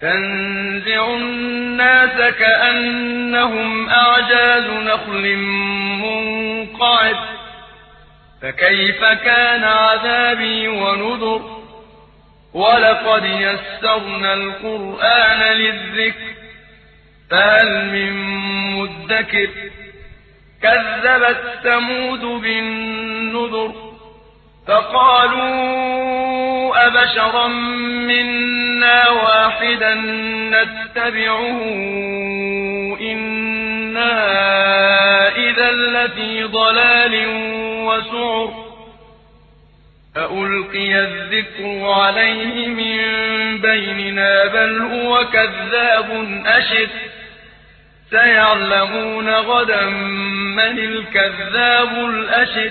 تنزع الناس كأنهم أعجاز نخل منقعد. فكيف كان عذابي ونذر؟ ولقد يسرنا القرآن للذكر فهل من مدكر؟ كذبت ثمود بالنذر. فقالوا أبشرا منا واحدا نتبعه إنا إذا لفي ضلال وسعر أألقي الذكر عليه من بيننا بل هو كذاب أشر سيعلمون غدا من الكذاب الأشر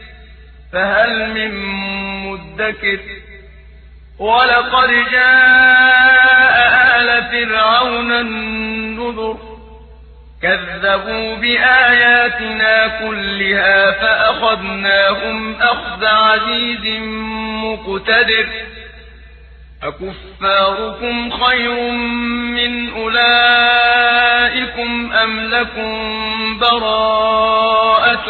فهل من مدكر؟ ولقد جاء آل فرعون النذر. كذبوا بآياتنا كلها فأخذناهم أخذ عزيز مقتدر. أكفاركم خير من أولئكم أم لكم براءة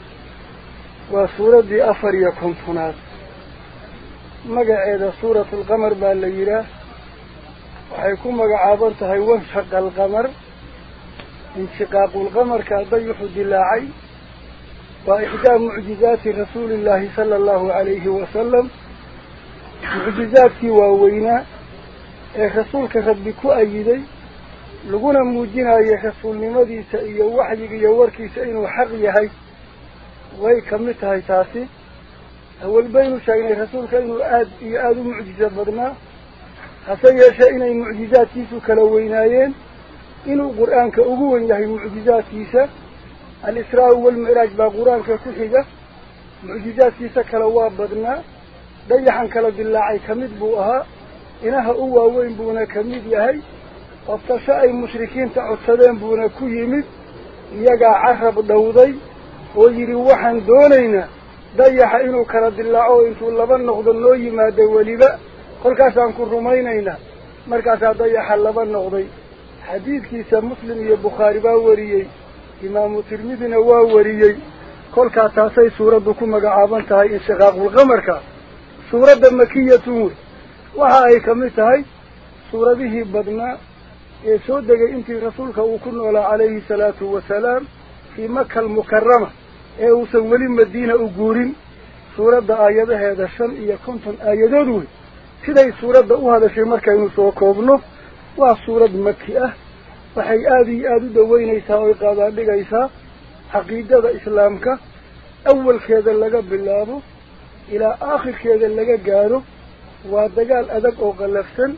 وسورة أفر يكون هناك مقعد سورة القمر بالليلة وحيكون مقعابان تهي وانشق القمر انشقاق القمر كأضيح الدلاعي وإحدى معجزات رسول الله صلى الله عليه وسلم معجزات واوينا ee rasuulka rabbi ku ayiday laguna muujinayo rasuulnimadiisa iyo waxyiga iyo warkiisa inuu xaq yahay. وهي كمتها يتاسي هو البين شاين الرسول كانو آد إيه آد معجزة بدنا حسن يشاين أي معجزات تيسو كلويناين انو القرآن كأقوى إنه معجزات تيسا الإسراء والمعراج بقرآن كسحيجة معجزات تيسا كلواب بدنا ديحن كلب الله عي كمد بوها. إنها أوى وين بونا كمد يهي أبتشاء المشركين تعصدين بونا كيمد يقع عرب دوضي dayaxa inuu kala dilaaco oo intuu laba noqdo noo yimaado weliba kolkaasaan ku rumaynaynaa markaasaa dayaxa laba noqday xadiidkiisa muslim iyo bukhaari baa wariyey imaamu tirmidina waa wariyey kolkaa taasay suuraddu ku magacaaban tahay inshiqaaqulqamarka suuradda makiyatun wey waxa ay ka mid tahay suuradihii badnaa ee soo degay intii rasuulka uu ku noolaa calayhi salaatu wasalaam fii maka almukarama ee uusan weli madiina u guurin suuradda aayadaheeda shan iyo konton aayadood wey siday suuradda u hadashay markaynu soo koobno waa suurad maki ah waxay aada iyo aada u dhaweynaysaa oy qaadaadhigaysaa caqiidada islaamka awalkeeda laga bilaabo ilaa aakhirkeeda laga gaadho waa dagaal adag oo qallafsan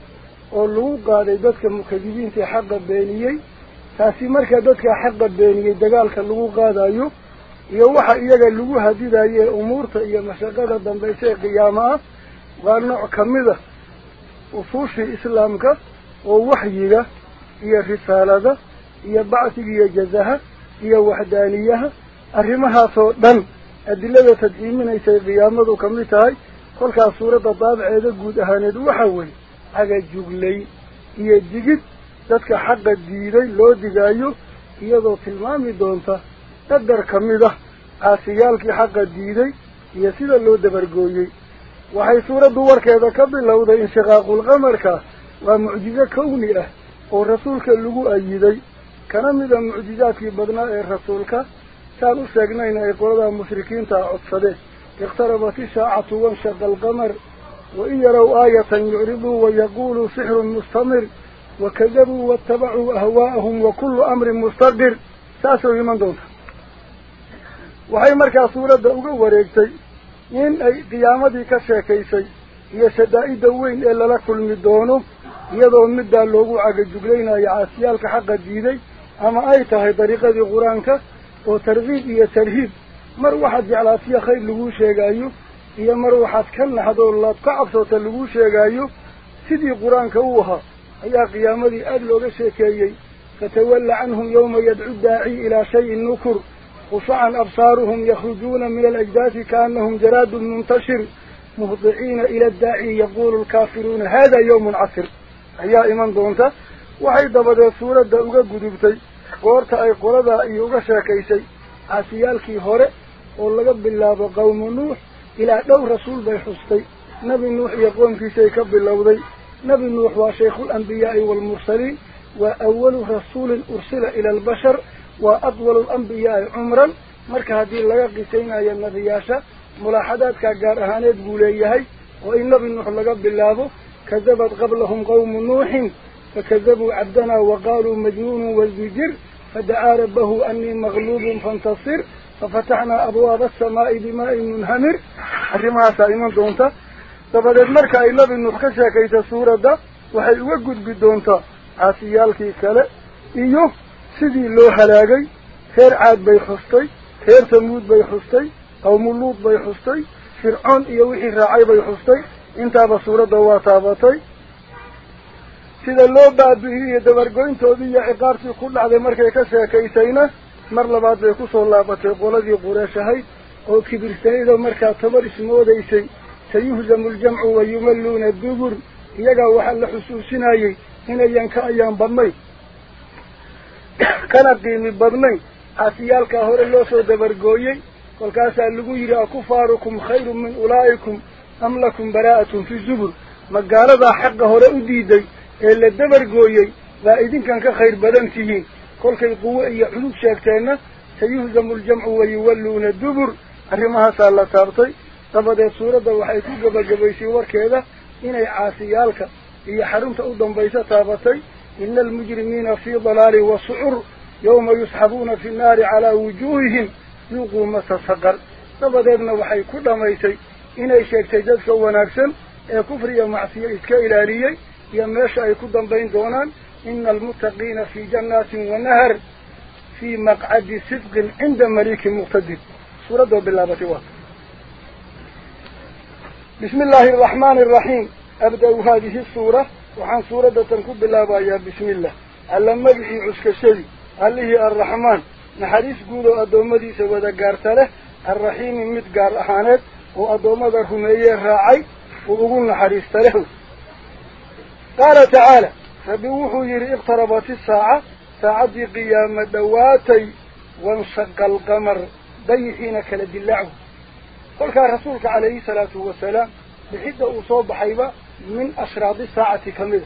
oo lagu qaaday dadka mukadibiintae xaqa beeniyey taasi marka dadka xaqa beeniyey dagaalka lagu qaadayo iyo waxa iyaga lagu hadidaye umuurta iyo mashaqada dambaysa ee qiyaamo ah waa nooc kamid a usuushii islaamka oo waxyiga iyo risaalada iyo bacsiga iyo jazaha iyo waxdaaniyaha arrimahaasoo dhan adilada tadciiminaysay qiyaamadu ka mid tahay kolkaas suuradda daabaceeda guud ahaaneed waxa weeye cagajuglay iyo digid dadka xaqa diiday loo digaayo iyadoo tilmaami doonta قدر كمده آسيالك حق ديدي يسيد اللو دبرقويي وحي سورة دورك هذا قبل لو انشغاق انشقاق كا ومعجزة كونئة ورسولك اللو أيدي كنمد المعجزات بدناء الرسولك سالو ساقنين اي قرد المشركين تأصده اقتربت ساعة وانشق القمر وإن يروا آية يعربوا ويقولوا سحر مستمر وكذبوا واتبعوا أهواءهم وكل أمر مستقر ساسوا يمن دونه وحي مركا سورة دعوغا وريكتاي إن أي قيامة ديكا شاكيسي هي شدائي دوين إلا لكل مدونو دون مدى اللوغو عقا جوغلين يا عاسيالك حقا ديدي أما أي تهي طريقة دي غورانكا وترغيب إيا ترهيب مروحة واحد دي علاسية خير لغوشيه قايو إيا مر واحد كان حدو الله تقعب صوتا لغوشيه قايو سيدي قرانك اوها أي قيامة دي أدلوغا شاكيي فتولى عنهم يوم يدعو الداعي إلى شيء نكر قصعا أبصارهم يخرجون من الأجداث كأنهم جراد منتشر مهضعين إلى الداعي يقول الكافرون هذا يوم عصر يا إمان دونتا وحيدة بدا سورة دعوغة قدبتي. قورتا أي قردا أيوغة شاكيسي. عسيالكي هوري قولك بالله قوم نوح إلى دور رسول بيحستي نبي نوح يقوم في سيكب بالله دي. نبي نوح وشيخ الأنبياء والمرسلين وأول رسول أرسل إلى البشر وأطول الأنبياء عمرا مرك هذه اللقاء سينا يا النبي ياشا ملاحظات كاقارهانة قوليهي وإن نبي نوح لقب الله كذبت قبلهم قوم نوح فكذبوا عبدنا وقالوا مجنون والزجر فدعا ربه أني مغلوب فانتصر ففتحنا أبواب السماء بماء منهمر حرمها سائما دونتا فقدت مركا إلا بالنخشة كيتا سورة دا وحيوكد بدونتا عاسيالكي كلا إيوه tamuud bay xustay qawmuluud bay xustay fircoon iyo wixii raacay bay xustay intaaba suuradda waa taabatay sida loo baabi'iyey iyo dabargoyntoodii iyo ciqaartii ku dhacday markay ka sheekaysayna mar labaad bay kusoo laabatay qoladii qureesh ahayd oo kibirsanaydo markaa tabar ismoodaysay sayuhzamu ljamcu wa yumalluuna dubur iyagaa waxaa la xusuusinayey inayan ka ayaan badnayn كان قيم بدنين أسيال كهور الله سود برجوي كل كاس اللجوء يرى كفاركم خير من أولئكم أم لكم براءة في الزبر ما قال ذا حق هور أديدي إلا دبرجوي لا إذن كان كخير بدن فيه كل كي قوة يحلو شكتنا سيهزم الجمع ويولون الدبر أرمها صلى الله سالة سارتي طبعاً الصورة ده وحيث جب الجبيسي وركذا إن عاسيالك هي حرمت أودم بيسا طابتي إن المجرمين في ضلال وسعر يوم يسحبون في النار على وجوههم يقوا مسا صغر نبدأنا وحي كل ما يسي. إن الشيخ سيدك هو ناكسا كفر يا معصية إذكا إلهي يماشا يكدا بين دونان. إن المتقين في جنات ونهر في مقعد صدق عند مليك مقتدر. سورة بالله بتواه بسم الله الرحمن الرحيم. أبدأ هذه السورة. وحان سورة تنكب الله بايا بسم الله. ألا مجحي عسك الشدي ألا هي الرحمن؟ نحريس قولو أدوما دي سوادا قارتاله الرحيم ميت قار أحانات وأدوما دار همية راعي. وقولنا حريس تاله قال تعالى فبوحو يري اقتربات الساعة. ساعد قيام دواتي. وانشق القمر. ديحين كالدلعو. قلت رسولك عليه الصلاة والسلام. بحيث أصاب حيبه من أشراط الساعة كمذا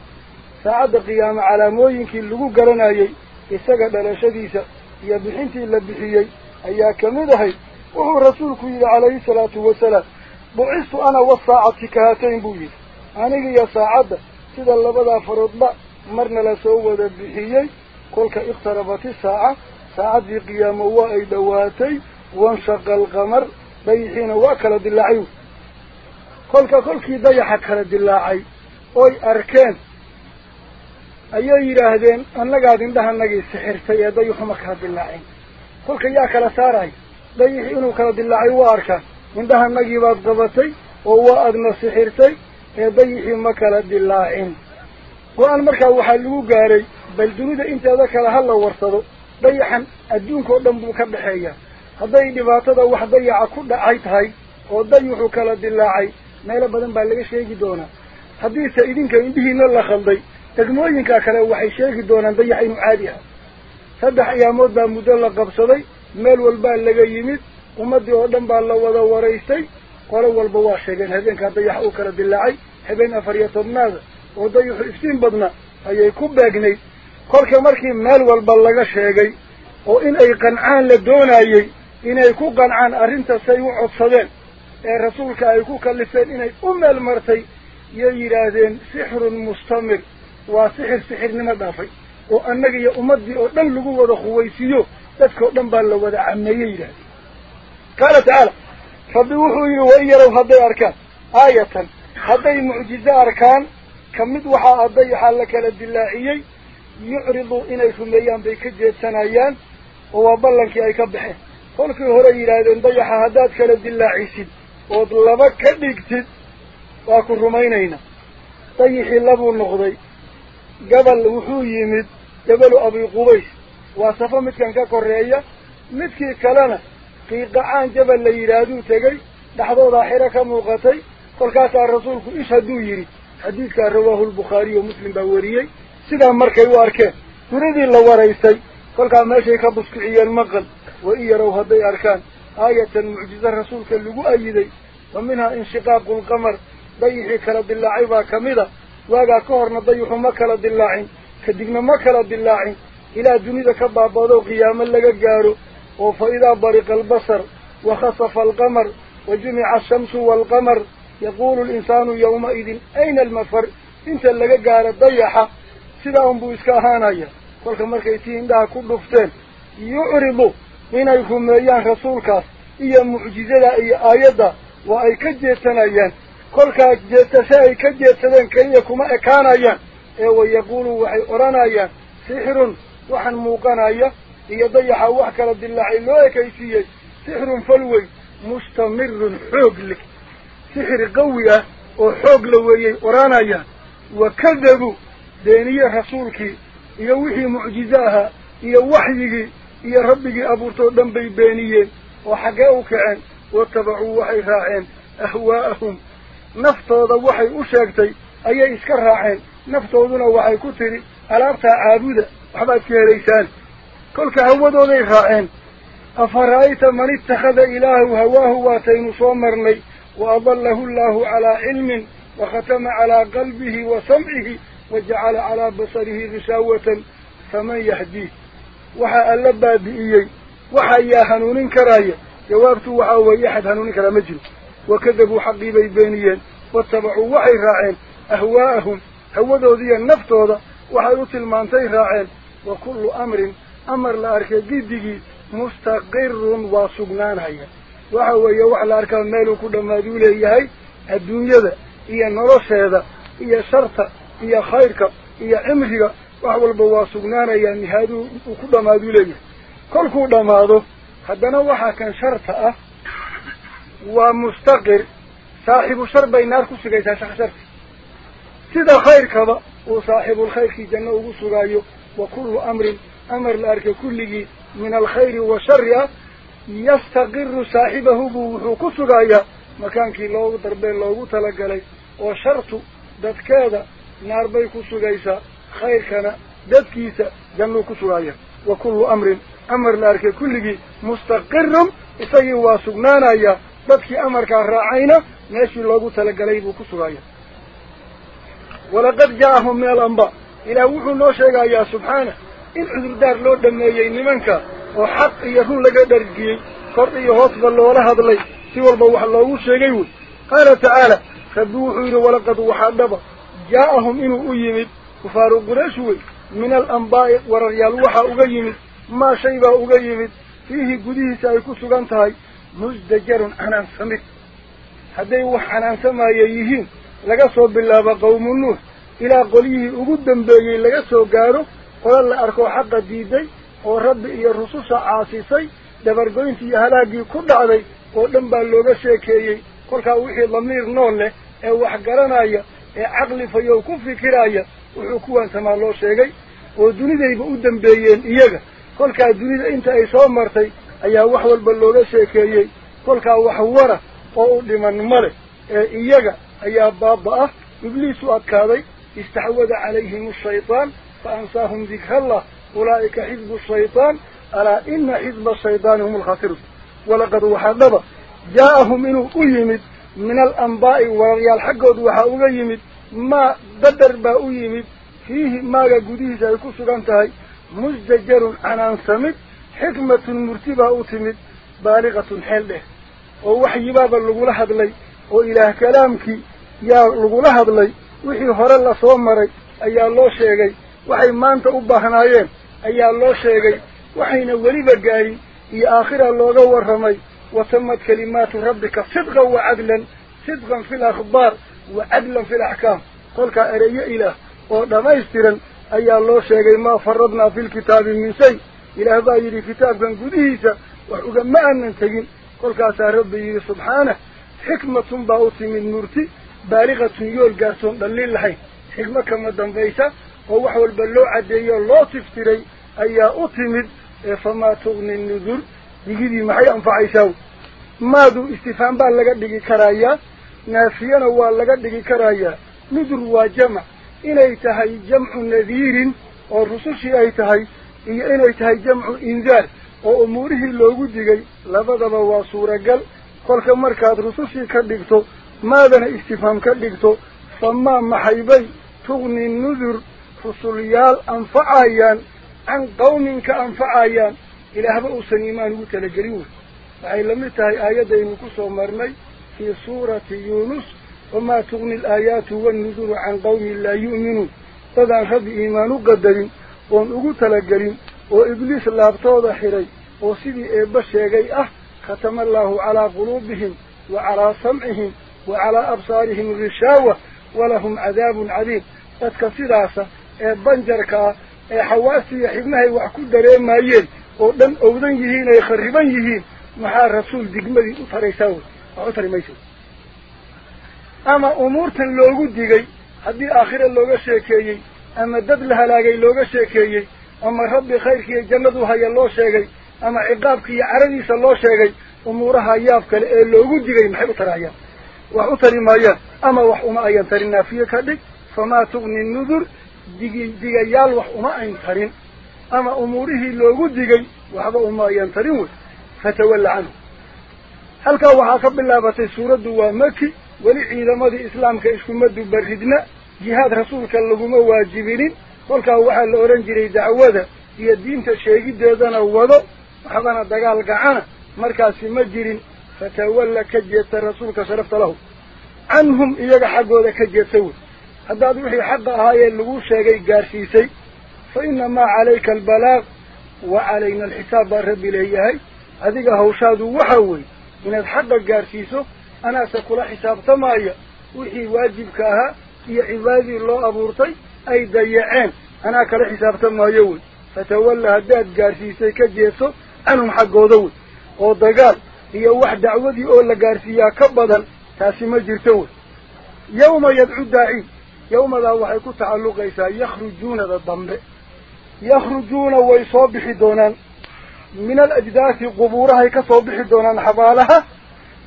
ساعة قيام على موينك اللغو قرنا يي إساق بلا شديسة يبحنتي اللبحي يي أيا كمذا هي وهو رسول رسولك عليه الصلاة والسلام. بعثت أنا والساعة كهاتين بوي. أنا يا ساعة سيد لبدا بدا فرض ما مرنا لسوء اللبحي يي كلك اقتربت الساعة ساعة قيام وأي دواتي وانشق القمر بيحين وأكل العيون dilaacay oy arkeen ayay yidhaahdeen annagaad indhahanagii sixirtay ee dayuxuma kala dilaaceen kolka yaa kala saaraya dayixii inuu kala dilaacay waa arkaan indhahanagii baad qabatay oo waa adna sixirtay ee dayixii ma kala dilaacin go-aan markaa waxaa lagu gaaray bal dunida inteeda kale ha la warsado dayaxan adduunka oo dhan buu ka dhexeeyaa hadday dhibaatada wax dayaca ku dhacay tahay oo dayuxu kala dilaacay doonaan dayax inuu caadi aha saddex ayaamood baa muddo la qabsaday meel walbaa laga yimid ummaddii oo dhan baa la wada waraystay qolo walba waa sheegeen habeenkaa dayax uu kala dilaacay habeen afar iyo tobnaada oo dayaxu iftiin badna ayay ku beegnayd kolka markii meel walba laga sheegay oo in ay qancaan la doonayey inay ku qancaan arrinta say u codsadeen رسولك أيكو كلفين إني أم المرتي يجرادين سحر مستمر وسحر سحر نما دافي وأنك يا أمدي أدن لقوة خويسيو تذكر أدن بالله ودع عمي يجراد قال تعالى فبوحوا يويروا هذي أركان آية هذي معجزة أركان كمدوحا أضيحا لك لدي اللاعيي يعرضوا إني ثم أيام بيك جيد سنايان وابلنك أيكبحه قولك الهرى يرادين ضيحا هذات كلا دي الله عيسين ود لبا كدغتد واكو رومينينا طيح لبو نقدي قبل وحو يمد قبل ابي قبيس وصفه متكن كوريا متكي كلنا في قعان جبل ليرادو تغي دحدودا خيره كموقتي كل كاس الرسول إيش هدو يري حديث رواه البخاري ومسلم باوريي سدا مركي واركه تريدي لو وريسي كل كان ماشي كبسكيين مقل وإيا روها دي أركان آية المعجزة الرسول كان لقوا أيدي. ومنها انشقاق القمر ضيح كرد اللاعي باكمدة واقع كهرنا ضيح مكرد اللاعي كدقنا مكرد اللاعي إلى جنيدة كبابادو قياما لقى جارو وفإذا برق البصر. وخصف القمر. وجمع الشمس والقمر. يقول الإنسان يومئذ أين المفر؟ إنت لقى قارو ضيحة سيدا هم بو إسكاهان أيها قولك مركيتين دا كل دفتين. يعرضوا إن يكون مريان رسولك إيا معجزة إيا آيادة وإي كجيتنا إيان كل كجيتسا إي كجيتنا كيكما إكانا إيان إيو يقولوا وحي أرانا إيان سحر وحن موقانا إيا إيا ضيحا وحكا رد الله إلوه كيسي سحر فلوي. مستمر حوق لك. سحر قوي وحوق لوي أرانا إيان وكذبوا دينية رسولك. إيا وحي معجزاها. إيا وحيه يا ربك أبورتو دنبي بينيين وحقاوك عن واتبعوا وحي راعين أهواءهم نفتوض وحي أشاكتي أي إسكر راعين نفتوضنا وحي كتري ألابتا عابدة وحبات يا ليسان كلك أودوا لي راعين أفرأيت من اتخذ إله هواه واتين صومرني وأضله الله على علم وختم على قلبه وسمعه وجعل على بصره رساوة فمن يهديه alla baabi'iyey waxa yaa hanuunin karaya jawaabtu waxaa weeye axad hanuunin karaa ma jiro wakadabuu xaqii bay beeniyeen watabacuu waxay raaceen ahwaa'ahum hawadoodiiyo naftooda waxay u tilmaantay raaceen wa kullu amrin amar la arkay giddigii mustaqirun waa sugnaanhaya waxa weeye wax la arkaa meeluu ku dhammaaduu leeyahay adduunyada iyo nolosheeda iyo sharta iyo khayrka iyo cimriga وحول بواسقنانا يعني هادو وكل ما دو لي كل كل ما دو حدنا وحا كان شرطة. ومستقر. صاحب شر بين نارك سيجي ساشا شرط. سيدا خير كبا. وصاحب الخير في جنة وغسرائيو وكل أمر. أمر الأرك كله من الخير والشر يستقر صاحبه وغسرائي مكان كي لوغ دربين لوغو تلقلي. وشرط. دات كادا. نار بيكو سيجي خير كان دكيسة جنو كسرايا وكل أمر أمر لارك كل جي مستقر. إسي واسقنانا يا بدك أمر كراعينا ناشي الله تلقى ليب كسرايا ولقد جاءهم من الأنباء. إلى وحو الله يا سبحانه. إن عذر دار لو دمييين لمنك وحق يهون لك درقيه قرد يهوت بالله هذا لي سوى البوح الله شكيه قال تعالى خذوه إلى ولقد وحدب جاءهم إنه أيمد kufaaru quraysh wey min alambaa'i wararyaal waxaa uga yimid maa shay baa uga yimid fiihi gudihiisa ay ku sugan tahay musdajarun canaansamid hadday wax canaansamaya yihiin laga soo bilaabo qawmu nuux ilaa qolyihii ugu dambeeyey laga soo gaaro qola la arkoo xaqa diiday oo rabbi iyo rususha caasisay dabargoyntii iyo halaaggii ku dhacday oo dhan baa looga sheekeeyey. Kolkaa wixii damiir nool leh ee wax garanaya ee caqli fayow ku fikiraya وحكوان سما الله شيغي ودوني ديبا قدن بيين إياغا قولك دوني دا انت اي سوى مرتي ايا وحوال باللوغا شيكيي قولك وحوارا وقود لمن مره إياغا ايا بابا آه ابليسو اتكاضي استحوذ عليهم الشيطان فانساهم ذكر الله أولئك حزب الشيطان ألا إن حزب الشيطان هم الخاسر ولقد وحذبه جاءهم إنه أيمد من الأنباء ورغي الحق ودوحه أيمد ما بدر باويم فيه ما جوديه زيكو سرانتهاي مزدجر عن انصمت حكمة مرتبة اوتمت بالغة حلده ووحي بابا لغولها بلي وإله كلامك يا لغولها بلي وحي هر الله صومري أي الله شيغي. وحي مانت أباهنايين أي الله شيغي. وحي نولي بقاري إي آخر الله غور رمي. وتمت كلمات ربك صدقا وعدلا. صدقا في الأخبار. Cadlan fi alaxkaam kolkaa ereyo ilaah oo dhammaystiran ayaa loo sheegay maa faradnaa fi lkitaabi min shay ilaah baa yidhi kitaabkan gudihiisa wax ugama aanan tegin kolkaasaa rabbi yidhi subxaanah xikmatun baa u timid murti baaliqatun yool gaartoon dhallin lahayn xikmo kama dambaysa oo wax walba loo caddeeyo loo tiftiray ayaa u timid ee famaa tugni nudur digidii maxay anfacaysaa maadu naafiyana waa laga dhigi karayaa. Nudur waa jamac inay tahay jamcu nadiirin oo rusushii ay tahay iyo inay tahay jamcu indaar oo umuurihii loogu digay. Labadaba waa suuragal. Kolka markaad rusushii ka dhigto maadana istifhaam ka dhigto famaa maxaybay tugni nudur rusulyaal anfacayaan can qawmin ka anfacayaan. Ilaahba uusan iimaan ugu talagelin wey. Waxay la mid tahay aayaddaynu ku marnay في سورة يونس وما تغني الآيات والنذر عن قوم لا يؤمنون. طبعا خب إيمانه قدرين وانقوط لقرين وإبليس الله ابتوضى حري وصدي إبشيغي أه ختم الله على قلوبهم وعلى سمعهم وعلى أبصارهم غشاوة ولهم عذاب عظيم قدك سلاسة إبنجركا حواسي حبنه وحكو دريم مايين ودن أودن يهين يخربن يهين محا رسول دقمدي أطريساوه. أغتر ميسو أما أمور تن لوغو ديغي هذه آخرة لوغة شاكيه أما داد لها لاغي لوغة شاكيه أما ربي خير كي جمدو هيا الله شاكي أما عقاب كي عرديس الله شاكي أمورها يافك لوغو ديغي محيو ترايا وأغتر مايا أما وحوما أيان ترين نافية كدي فما تغني النذر ديغي ديغيال وحوما أين ترين أما أموره لوغو ديغي وحبا أما أيان ترينوه فتول عنه waa maki weli ciidamadii islaamka iskuma dubaridna jihaad rasuulka laguma waajibinin kolkaa waxaa la odhan jiray dacwada iyo diinta sheegiddeedana wado waxbana dagaal gacana markaasi ma jirin fatawalla ka jeedta rasuulka sharafta lahu canhum iyaga xaggooda ka jeedsa wey haddaad wixii xaqa ahaayee lagu sheegay gaarsiisay fa inamaa calayka albalaaq wa calayna alxisaab baa rabbi leeyahay adiga hawshaadu waxa weeye إن الحق الجارسيسو أنا سكل حساب تمايا وحي واجب كها في عباد الله أبورتي أي ديعان أنا كل حساب تمايا ود. فتولى هداد جارسيسي كجيسو أنا محق ودود ودقال هي واحد دعوتي أولا جارسيا كبدا تاسي مجر جرتوه يوم يدعو الداعي يوم لا وحيكو تعلق إيسا يخرجون ذا الضمب يخرجون ويصابح دونان. من الأجداث قبورها يكسو بحي دونان حبالها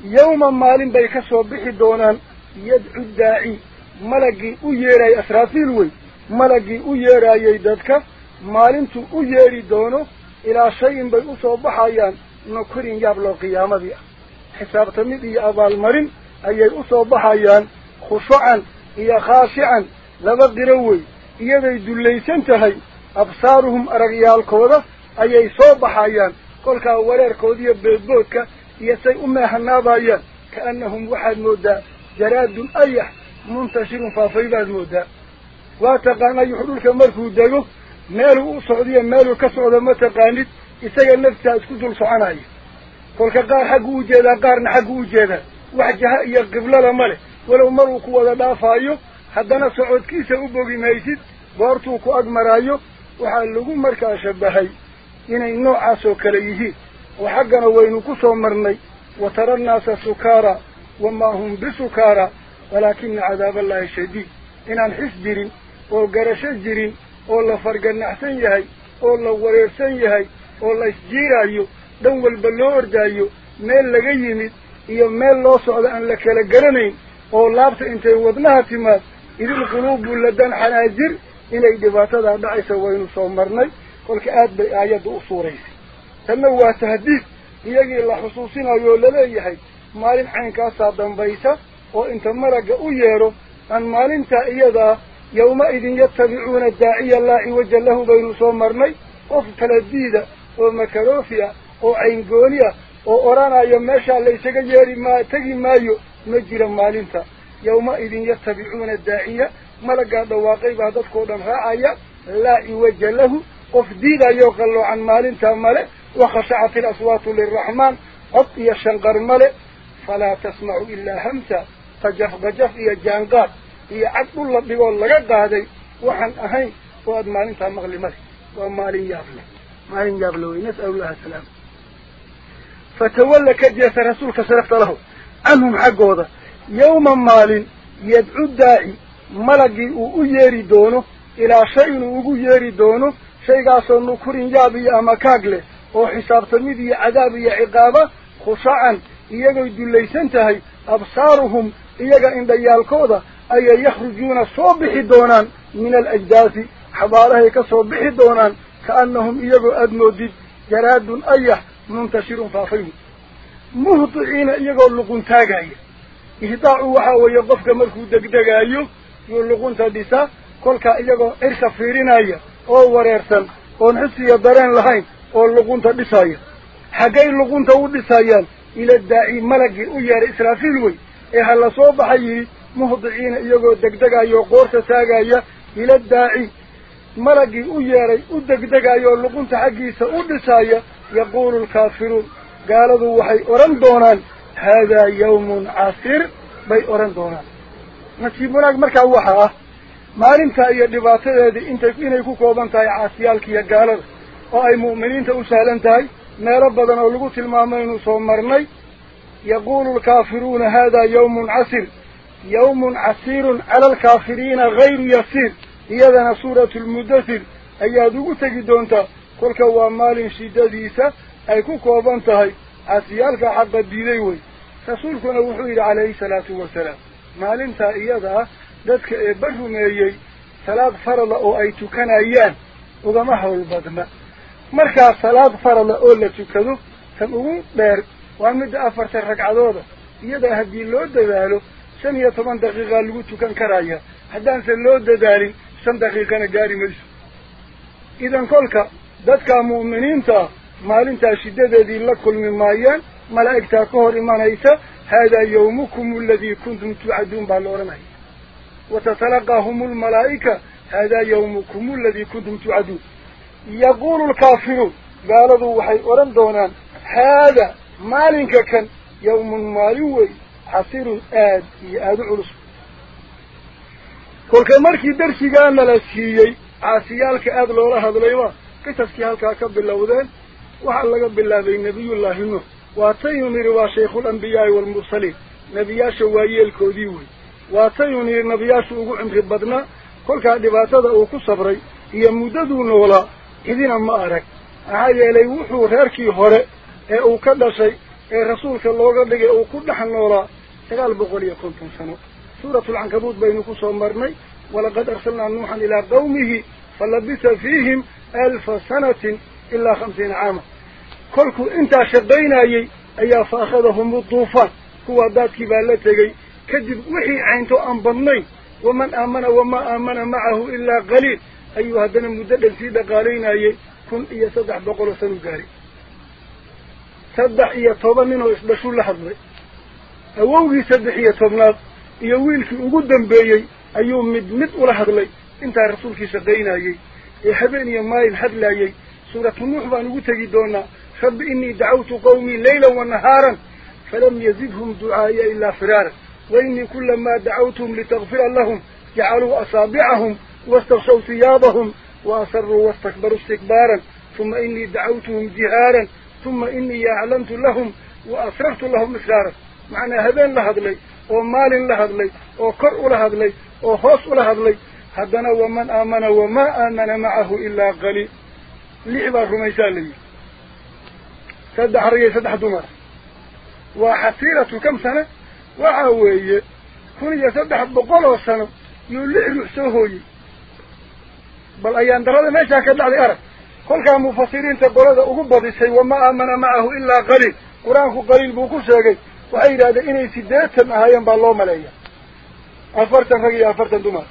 يوما مالين با يكسو بحي دونان يدعو الداعي. ملقي اييراي أسرافيلوي ملقي اييراي يددك. مالين تو اييري دونو. إلى شيء با يكسو بحايان نكرين يابلو قيامة بيه حساب تميدي أبال مرين. أي يكسو بحايان خشوعا. إيا خاشعا. لبقروي إيا ذي دليسان تهي. أبصارهم أرغيال كوضه ayay soo baxayaan kolkaa wareerkoodiiyo beedboodka iyo say u meehanaabayaan ka'annahum waxaad mooddaa jaraadun ayax muntashirun faafay baad mooddaa waa taqaanaa yuxu dhulka markuu dego meeluu u socdiyo meeluu ka socdo ma taqaanid isaga naftaa isku dul soconaya kolka qaar xaggu u jeedaa qaarna xaggu u jeedaa wax jaha iyo qiblada ma leh walow maruu ku wada dhaafaayo haddana socodkiisa u bogi maysid goortuu ku ag maraayo waxaa lagu markaa shabahay waynu ku soo marnay wa tara annaasa sukaara wamaa hum bisukaara walaakina cadaaballaahi shadiid inaan xis jirin oo garasho jirin oo la farganacsan yahay oo la wareersan yahay oo la isjiiraayo dhan walba loo ordaayo meel laga yimid iyo meel loo socdo aan la kala garanayn oo laabta intay wadnaha timaad idil quluubu ladan xanaajir inay dhibaatadaa dhacaysa waynu soo marnay xusuusinayo oo laleeyahay maalin caynkaasaa dambaysa oo inta malagga u yeedho aan maalintaa iyadaa yawma-idin yatabicuuna daaciya laa ciwaja lahu baynu soo marnay qof kala diida oo makaroofi ah oo cayngooni ah oo odhanayo meeshaa laysaga yeeri maa tegi maayo ma jira maalinta yawma-idin yatabicuuna daaciya malaggaa dhawaaqay baa dadkao dhan raacaya laa ciwaja lahu cod iyo shanqar male falaa tasmacu ilaa hamsa qajaf qajaf iyo jaanqaad iyo cad dhul la dhigoo laga qaaday waxaan ahayn oo aad maalintaa maqli male waa maalin yaable maalin yaable wey nas'alu llaha asalaama fatawalla ka jeesa rasuulka sharafta lahu canhum xaggooda yawma maalin yadcu daaci malagii uu u yeeri doono ilaa shay inuu ugu yeeri doono shaygaasoo nukurin yaab iyo ama kaag leh oo xisaabtamid iyo cadaab iyo ciqaaba khushacan iyagoy dullaysan tahay absaaruhum iyaga indhayaalkooda ayay yakhrujuuna soo bixi doonaan min alajdaasi xabaalahay ka soo bixi doonaan kaannahum iyagoo aada moodid jaraadun ayax muntashirun faafayhu muhdiciina iyagoo luquntaagaya ihdaacu waxaa weeye qofka markuu degdegaayo yuu luqunta dhisa kolkaa iyagoo cirka fiirinaya oo wareersan oon xisiya dareen lahayn oo luqunta dhisaya xaggay luqunta u dhisayaan ila daaci malagii u yeeray israafiil wey ee ha la soo baxa yidhi muhdiciina iyagoo degdegaya oo qoorta taagaya ila daaci malagii u yeeray u degdegaya oo luqunta xaggiisa u dhisaya yaquulu alkaafiruun gaaladu waxay odhan doonaan haadaa yawmun casir bay odhan doonaan. Nasiib markaa waxa ah مالنكا اي دباتة هذه انت فين يكو كوبان تاي عاسيالك يا قالر واي مؤمنين تاو سهلان تاي ما ربضان اولوغو تلمامين وصومرني يقول الكافرون هذا يوم عسير يوم عسير على الكافرين غير يسير هي هيذا سورة المدثر اي ادوغو تجدون تا قولك هو مالن شيدة ديسة اي كو كوبان تاي عاسيالك حق الديديوي رسولكنا وحويل عليه السلام مالنكا اي ذا دتك برهو ميري ثلاث فرلا أو أي تكن أيان وما هو البدن مركع ثلاث فرلا أو لا تكذو سموه بير وامد أفرت الرجع ذا يده هدي اللود داله سمية ثمان دقيقة لو تكن كرايا حتى سن اللود داري سم دقيقة نجاري مجلس إذا كلك دتك مؤمنين تا مالين تا شدة دي لكل من مايان ملائكة كهر إيمان هذا يومكم الذي كنتم تعدون بالورمين وتتلقاهم الملائكة. هذا يومكم الذي كنتم تعدوا يقول الكافرون قالوا وحي ورندونا هذا مالك كان يوم مالوي حصير آد يأدعو لصف كل مركي درسي قالنا لسيي عاسيالك آد لورا هذا ليوا. كتفكي هالك أكب الله ذان وحلق بالله بين نبي الله نوح. واتيهم رواشيخ الأنبياء والمرسلين. نبياش وايه الكوديوي واتيوني النبياش وقو عمر بدنا كل كهدي باتده وكو صبري هي مددو نولا. إذن ما أرك. أعي إلي وحو هاركي هوري. اي أو كدسي اي رسولك الله قدقي أو كدح النولا تقال بقول يقول تنسانو. سورة العنكبوت بين بينكو صمرني ولقد أرسلنا نوحا إلى قومه فلبث فيهم ألف سنة إلا خمسين عاما. كلكم انت شدين أي أي فأخذهم الطوفان هو ذات كبالتك كذب وحي عينته أنبني ومن آمن وما آمن معه إلا قليل. أيها دنا مدد سيدا قالينا يي كن إيا صدح بقل سنقاري صدح إيا طوبا منه إسبشو لحظي أووغي صدح إيا طوبنا إيا في أقود دنبيي. أيوم مد مد لي. إنت رسولك سقينا يي يحبين ماي الحد لا يي سورة نوح نوتجي دونا. خب إني دعوت قومي ليلا ونهارا. فلم يزدهم دعايا إلا فرارا. Inii kulamaa dacawtuhum litakfira lahum jacaluu asaabicahum واستغشوا ثيابهم وأصروا واستكبروا استكبارا. ثم إني دعوتهم جهارا ثم إني أعلنت لهم وأسررت لهم إسرارا. معنى هذين لهذلي ومال لهذلي وكرء لهذلي وخوص لهذلي. هدنا ومن آمن وما آمن معه إلا قليل. لعبا رميسان لي. سدح رجي سدح دمر وحسيرة كم سنة؟ وعاوية هنا يصدح بقوله السنة يولئ رؤسه بل أيان درادة ما يشاكد على الأرض كل كان مفسرين تقوله أقوبة السي وما آمن معه إلا قليل قرآن هو قليل بوكوسة وعيد هذا إني سدات مهايا بالله ملايا أفرتا فقيا أفرتا دماء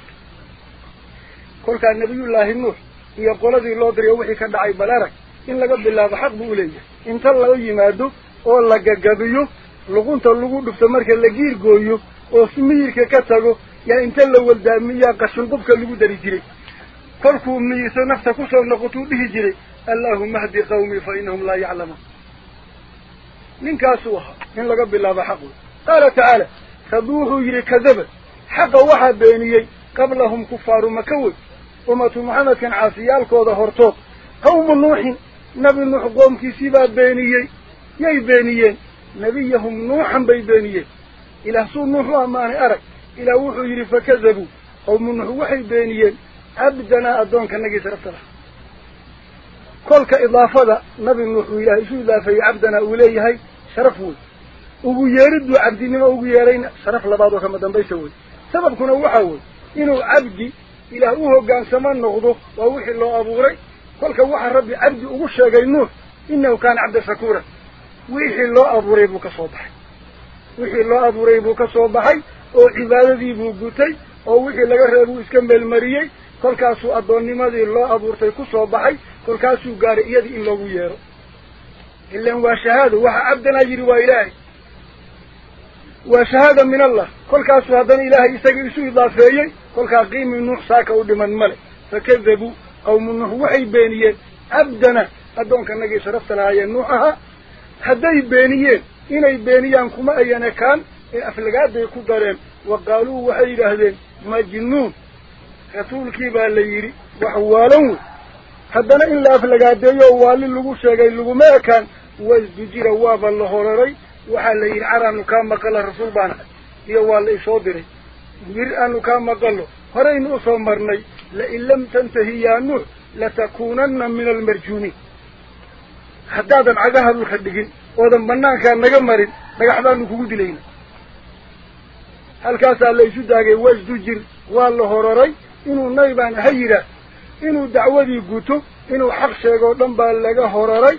كل كان نبي الله النور يقول ذي الله دري وحي كدعي بلارك إن لقب الله بحق بوليه إن تلقى يمادو ولقى قبيه marka la giirgooyo oo miyirka ka tago yaa inta la waldaamiyaa qashinqubka lagu dari jiray kolkuu miyiso nafta kusoo noqotuu dhihi jiray allaahuma hdi qawmii fa inahum laa yaclamuun ninkaasuu ahaa in laga bilaabo xaq wey qaala tacaala rabbi wuxuu yidhi kadaba xaqa waxaa beeniyey qablahum kufaaru maka wey ummatu maxamedkan caasiyaalkooda hortood qawmu nuuxin nebi nuux qoomkiisii baa beeniyey yay beeniyeen نبيهم نوحا بيبانية إلى سور نوح ما أرك إلى وحو يري فكذبوا. أو من نوح وحي بانية أبدنا أدون كنقي سأصلا كل كإضافة نبي نوح إلى شو إضافي عبدنا أوليه شرفه أبو يارد عبدين ما أبو يارين شرف لبعضه كما بيسوي سبب كنا وحاول إنه عبدي إلى وحو قان سمان نغضه ووحي الله أبو غري كل كواحا ربي عبدي أبو الشاقي نوح. إنه كان عبد شكورا wixii loo abuuray buu ka soo baxay wixii loo abuuray buu ka soo baxay oo cibaadadii buu gutay oo wixii laga reebuu iska meelmariyey kolkaasuu addoonnimadii loo abuurtay ku soo baxay kolkaasuu gaaray iyadii in loogu yeero ilan waa shahaado waxa cabdanaa yidhi waa ilaahay waa shahaada min allah kolkaasuu haddana ilaahay isaga isu idaafeeyey kolkaa qiimi nuux saaka u dhiman male fakadabuu qawmu nuux waxay beeniyeen cabdana addoonka nagii sharafta lahaayeen nuux ahaa هذي بينيين إني بينيان كم أيان كان أفلقاد يكدرن وقالوا وحيد هذين مجنون خطول كيبا ليري وحوالون هذنا إلا أفلقاد يوالي اللقوشة غي اللقو ما كان وازدجير وابا اللهوراري وحالي العرام كان مقال الرسول بانا يوالي صادري مرآن كان مقاله هرين أصمرني لإن لم تنتهي يا نوح لتكونن من المرجونين dilayna halkaasaa la isu daagay wasdujir waa la hororay inuu nabi baan ha yidhaah inuu dacwadii guto inuu xaq sheegoo dhan baa laga hororay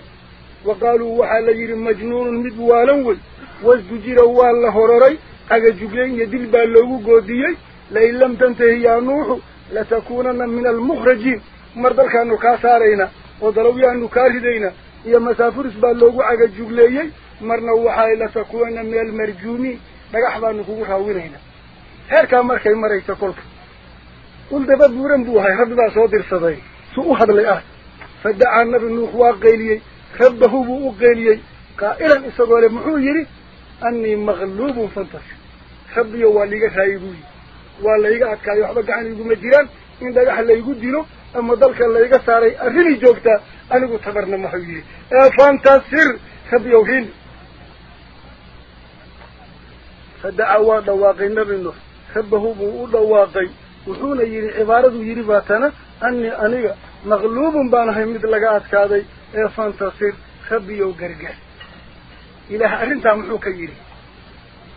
wa qaaluu waxaa la yidhi majnuunun mid waalan wey wasdujira waa la hororay cagajuglayn iyo dil baa loogu goodiyey lain lam tantahi yaa nuuxu latakuunanna min almukhrajiin mar dalkaanu kaa saaraynaa oo dalawyaanu kaa ridaynaa latakuunanna min almarjuumiin dhagax baanu kugu raawinaynaa heerkaa markay maraysa kolka ul daba buuran buu ahay rabbi baa soo dirsaday suu u hadlay ah fa dacaa nabi nuux waa qayliyey rabbahu buu u qayliyey qaa'ilan isagoo le muxuu yidhi annii maqluubun fantasir rabbiyo waa liiga raayay buu yidhi waa layga adkaayo waxba gacan iguma jiraan in dhagax laygu dilo ama dalka layga saaray arrinii joogtaa hili fa dacaa waa dhawaaqay nabi nuux rabbahu buu u dhawaaqay wuxuuna yidhi cibaaraduu yidhi baa tana annii aniga maqluubun baan ahay mid laga adkaaday ee fantasir rabbiyow gargaar ilaah arrintaa muxuu ka yidhi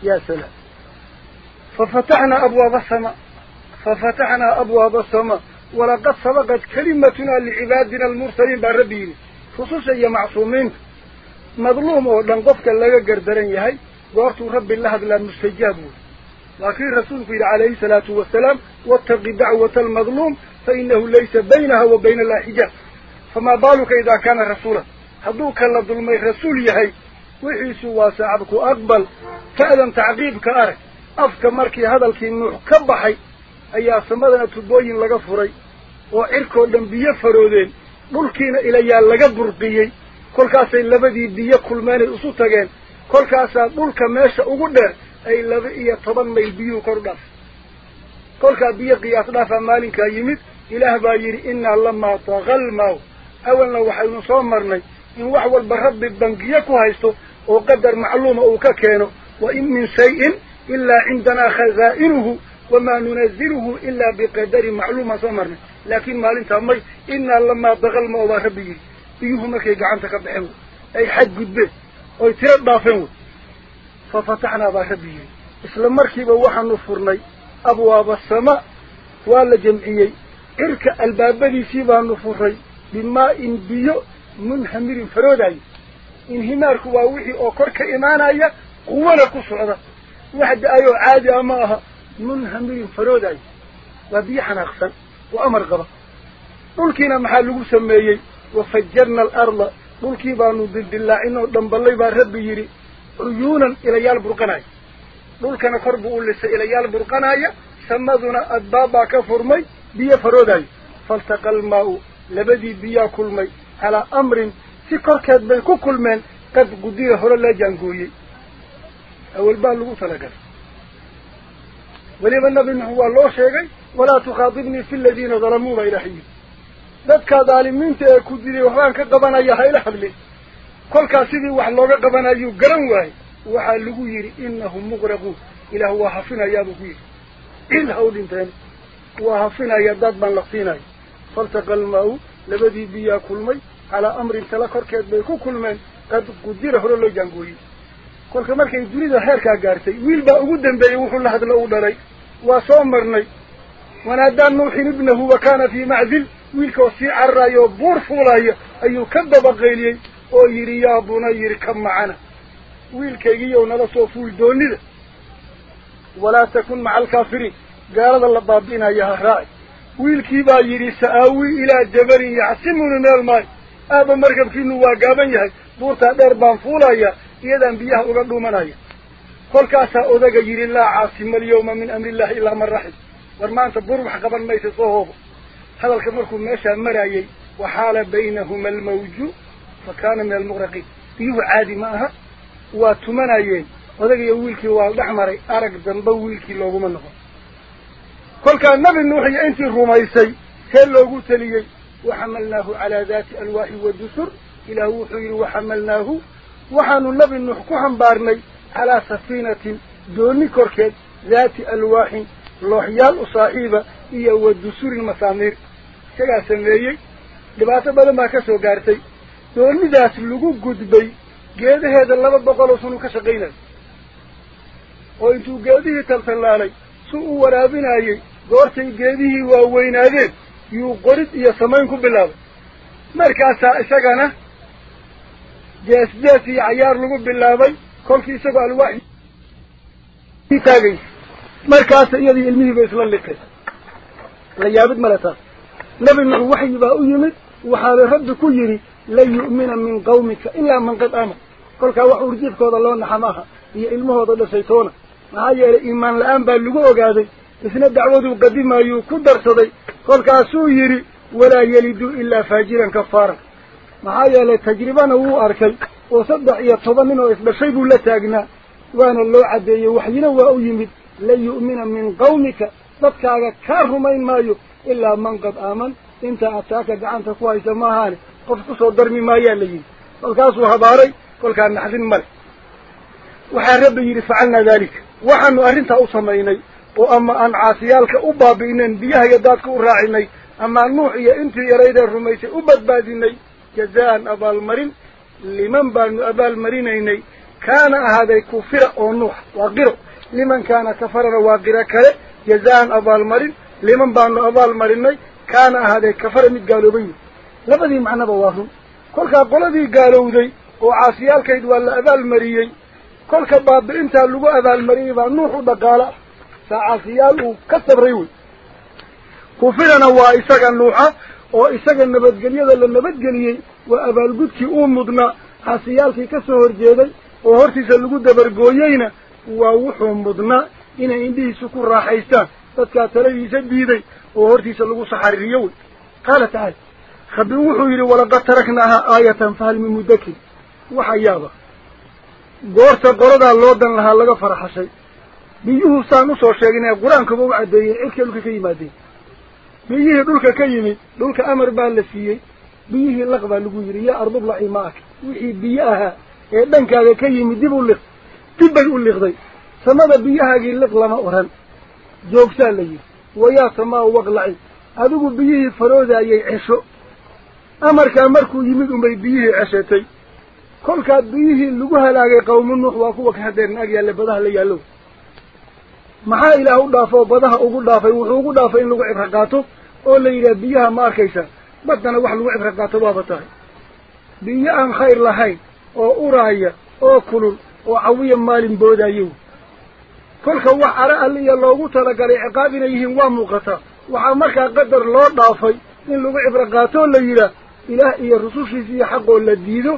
yaa salaam fafataxnaa abwaaba asamaa fafataxnaa abwaaba asamaa ولقد سبقت كلمتنا لعبادنا المرسلين بالربيين خصوصا يا معصومين. مظلوم مظلومه لنقفك لك قردرين يا يهي قرت رب الله بلا مستجابه لكن رسول عليه الصلاة والسلام واتق دعوة المظلوم فإنه ليس بينها وبين الله حجاب. فما بالك إذا كان رسولا؟ حضوك الله ظلمي رسول يهي وحيسوا واسعبك أقبل. فأذا تعقيبك أرك. أفك مركي هذا الكي نوح. كبحي. Laga burqiyey kolkaasay labadii biyo kulmeenay isu tageen kolkaasaa dhulka meesha ugu dheer ay laba iyo toban mayl biyuhu kor u dhaaf kolkaa biyo qiyaas dhaafaa maalinkaa yimid ilaah baa yidhi innaa lamaa tagal maaw awalna waxaynu soo marnay in wax walba rabbi bangiyo ku haysto oo qadar macluuma uu ka keeno wa in min shayin ilaa cindanaa khazaa'inuhu وما ننزله إلا بقدر معلومة صمرنا لكن ما لنتعمل إنا لما ضغل ما هو ربي. إيهما كي قعنتك بحمه أي حد قد به أي ترد ضعفه ففتحنا بحبه إسلام مركي بوحن نفرني. أبواب السماء ولا جمعيي الباب البابني سيبان نفرني. بما إن بيو من همير فرودعي إن همارك ووحي أوكرك إيمانا قوة لكسر هذا. واحد أيو عادي أماها. من همي فرود أي وبيح نقصا وأمر غبا ملكنا محلو سميي وفجرنا الأرض. ملكي بانو ضد الله إنه دنبالي بارهب يري. عيونا إلى يالبرقناي ملكنا خربوا لسا إلى يال يالبرقناي سمدنا أدبابا كفرمي بيا فروداي. فالتقى الماء لبدي بيا كل مي على أمر سكر كذبكو كل من قد قدير هرلا جانقوي. أول بالو تلقى. Dalamuu baa ilaah yidhi dadka daalimiinta ee ku dilay waxbaan ka qabanaya ha ila hadlin kolkaas sidii wax looga qabanayuu garan waayey waxaa lagu yidhi inahum muqraquun ilaah waa hafinayaa buu ku yidhi cil ha u dhinteen waa hafinaya dad baan laqsiinaya faltaqa almaa-u labadii biyaa kulmay calaa amrin tala korkeed bay ku kulmeen qad qudira hore loo jaangooyey kolka markay dunida heerkaa gaartay wiil baa ugu dambeeyey wuxuu la hadlo u dhalay waa soo marnay wanaadaa nuuxin ibnahu wa kaana fii maczil wiilkaoo sii cararaaya oo buur fuulaya ayuu ka dabaqayliyey oo yidhi yaa bunayir ka macana wiilkaygiiyow nala soo fuul doonida walaa takun maca alkaafiriin gaalada la baabi'inaya ha raaci wiilkii baa yidhi sa-aawi ilaa jabalin yaxsimuni meel maayo aaba markabkiinu waa gaaban yahay buurtaa dheer baan fuulaya إذا بيها أقدو ملايا كل كاسة أذك جير الله عاصم اليوم من أمر الله إلا من رحل ورمان تبور محقبا ما يتصوهوه هذا الكبر كم ماشى مرايي وحال بينهما الموج. فكان من المغرقين. إيو عادي معها. واتمنى يين أذك يولكي والد أحمري أرق ذنبولكي لو منه كل كان نبي نوحي أنت الرميسي هل لو قلت لي وحملناه على ذات ألواح والدسر إلى وحي وحملناه. Waxaanu nabi nuux ku xambaarnay calaa safiinatin dooni korkeed daati alwaaxin looxyaal u saaxiiba iyo wa dusurin masaamiir. Isagaa sameeyey. Dhibaato badan baa ka soo gaartay. Doonidaas lagu gudbay geedaheeda laba boqol oo sanu ka shaqaynayo oo intuu geedihii taltallaalay si u waraabinayey goortay geedihii waaweynaadeen yuu qorid iyo samayn ku bilaabay. Markaasaa isagana جاس جاسي عيار لغو باللابي كل في سبع الوحي في تاقي مركاس يدي علمي بإسلام لكي ليابد ملتاس نبي من الوحي يبقى أيمد وحال كل يري، لا يؤمن من قومك إلا من قد آمن كل كي أرجيب كود الله نحماها هي علمه ضد الشيطان ما الإيمان الآن باللغو وقاذي إثناء دعوات القديمة يكدر صدي قل كاسو يري ولا يلد إلا فاجرا كفارا معايا لتجربنا وو أركي وصدق يتضمنوا إثبشي بولتاقنا وأنا اللو عدي وحينا وأو يمد لا يؤمن من قومك ضدك على كارهمين مايو إلا من قد آمن انت أتاك دعان تكواهي سماهاني قفتصو درمي مايا ليين فالكاسو هباري فالكان نحذين مال وحا ربي يرفعلنا ذلك وحان نؤرنت أوصميني وأما أن عاسيالك أبابينين بيها يداتك أراعيني أما نوحي أنت يريد الرميسي أباد بادينين abaalmarinaynay kaana ahaaday kufira oo nuux waa qiro liman kaana kafarana waa qiro kale jazaan abaalmarin liman baanu abaalmarinay kaana ahaaday kafara mid gaaloobay wey labadii macnaba waa run kolkaa qoladii gaalowday oo caasiyaalkayd waa la abaalmariyey kolka baabi'intaa lagu abaalmariyey baa nuux u dhaqaala ah saa caasiyaal uu ka sabray wey kufirana waa isaga nuuxa mudnaa caasiyaalkii ka soo horjeeday oo hortiisa lagu dabargooyeyna waa wuxuu mudnaa inay indhihiisu ku raaxaystaan dadkaa taladiisa diiday oo hortiisa lagu saxariiriyo wey qaala tacaala rabbi wuxuu yidhi walaqad taraknaaha aayatan fahal min mudakir waxa yaaba goorta qoladaa loo dan lahaa laga farxashay biyuhu saan usoo sheegnay qur-aankaba u caddeeyeen cirkay dhulka ka yimaadeen biyihii laq baa lagu yidhi yaa ardublaci maak wixii biyo ahaa ee dhankaaga ka yimid dib u liq dib bay u liqday samada biyahaagii liq lama oran joogsaa la yidhi wayaa samaa waqlaci adigu biyihii faroodaayay cesho amarkaa markuu yimid unbay biyihii ceshatay kolkaa biyihii lagu halaagay qawmu nuux waa kuwa ka hadeerna ag yaalla badaha la yaallo maxaa ilaah u dhaafo badaha ugu dhaafay wuxuu ugu dhaafay in lagu cibro qaato oo la yidhaha biyaha ma arkaysa baddana wax lagu cibro qaato waaba tahay. Biyo aan khayr lahayn oo uraaya oo kulul oo cawiya maalin boodayo kolka wax ara alliya loogu talagalay ciqaab inay yihiin waa muuqataa waxaa markaa qadar loo dhaafay in lagu cibro qaatoo la yidhaah ilaah iyo rusushiisa iyo xaqoo la diido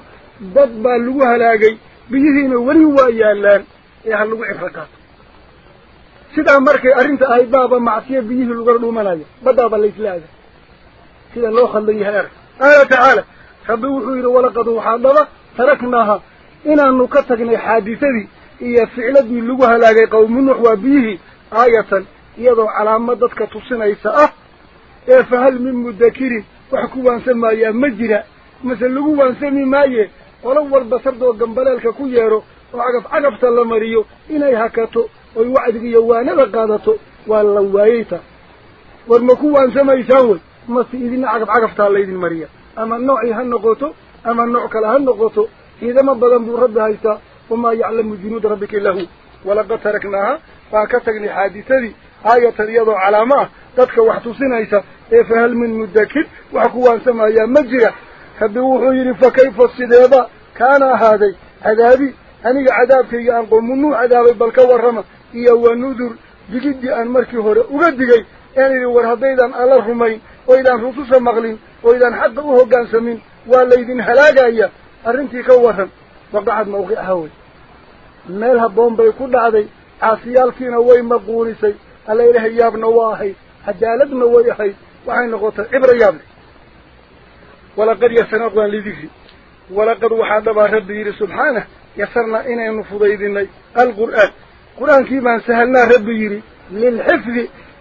dad baa lagu halaagay biyihiina weli waa yaallaan ee ha lagu cibro qaato sidaa markay arrinta ahayd baaba macsiya biyihii lagala dhuumanaya baddaaba laysla aada sida loo khadlan yahay arag qaala tacaala rabbi wuxuu yidhi walaqad waxaa dhaba taraknaaha inaanu ka tagnay xaadisadii iyo ficladii lagu halaagay qawmu nuux waa biyihii aayatan iyadoo calaamad dadka tusinaysa ah ee fahal min mudakirin wax ku waansamaayaa ma jira mase lagu waansami maaye qolo walba sardoo gambaleelka ku yeedho oo cagaf cagafta la mariyo inay hakato ويوعدك يوانا بقادته واللوائيته والمكوان سما يساوي. ما في إذن عقب عقب تاليذن مريا. أما النوع إيه هالنقوته أما النوع كالهالنقوته إذا ما بلنبو ربها إيسا وما يعلم جنود ربك له ولقد تركناها فأكتك لحادثة آية رياض علامة. تدك وحتوسين إيسا إيه فهل من مدكت وحكوان سما يا مجرى. فبوحو يرفا كيف الصدابة كان هذا. عذابي. أني عذاب في أنقوم منه عذابي بل كورما iyo wa nudur digiddii aan markii hore uga digay idhi war haddaydaan alla rumayn oydaan rususha maqlin oydaan xaqa u hoggaansamin waa laydin halaagaya arrintii ka warran waqacad mawqicaha wey meel habboon bay ku dhacday caasiyaalkiina way maquunisay alla ilaahay yaabna waa ahayd cadaaladna way ahayd waxay noqotay cibro yaab leh walaqad yasarnaa quraan lidikri walaqad waxaa dhabaa rabbi yidhi subxaanah yasarnaa inaynu fudaydinay alqur'aan قرآن كيما سهلنا ربي يري للحفظ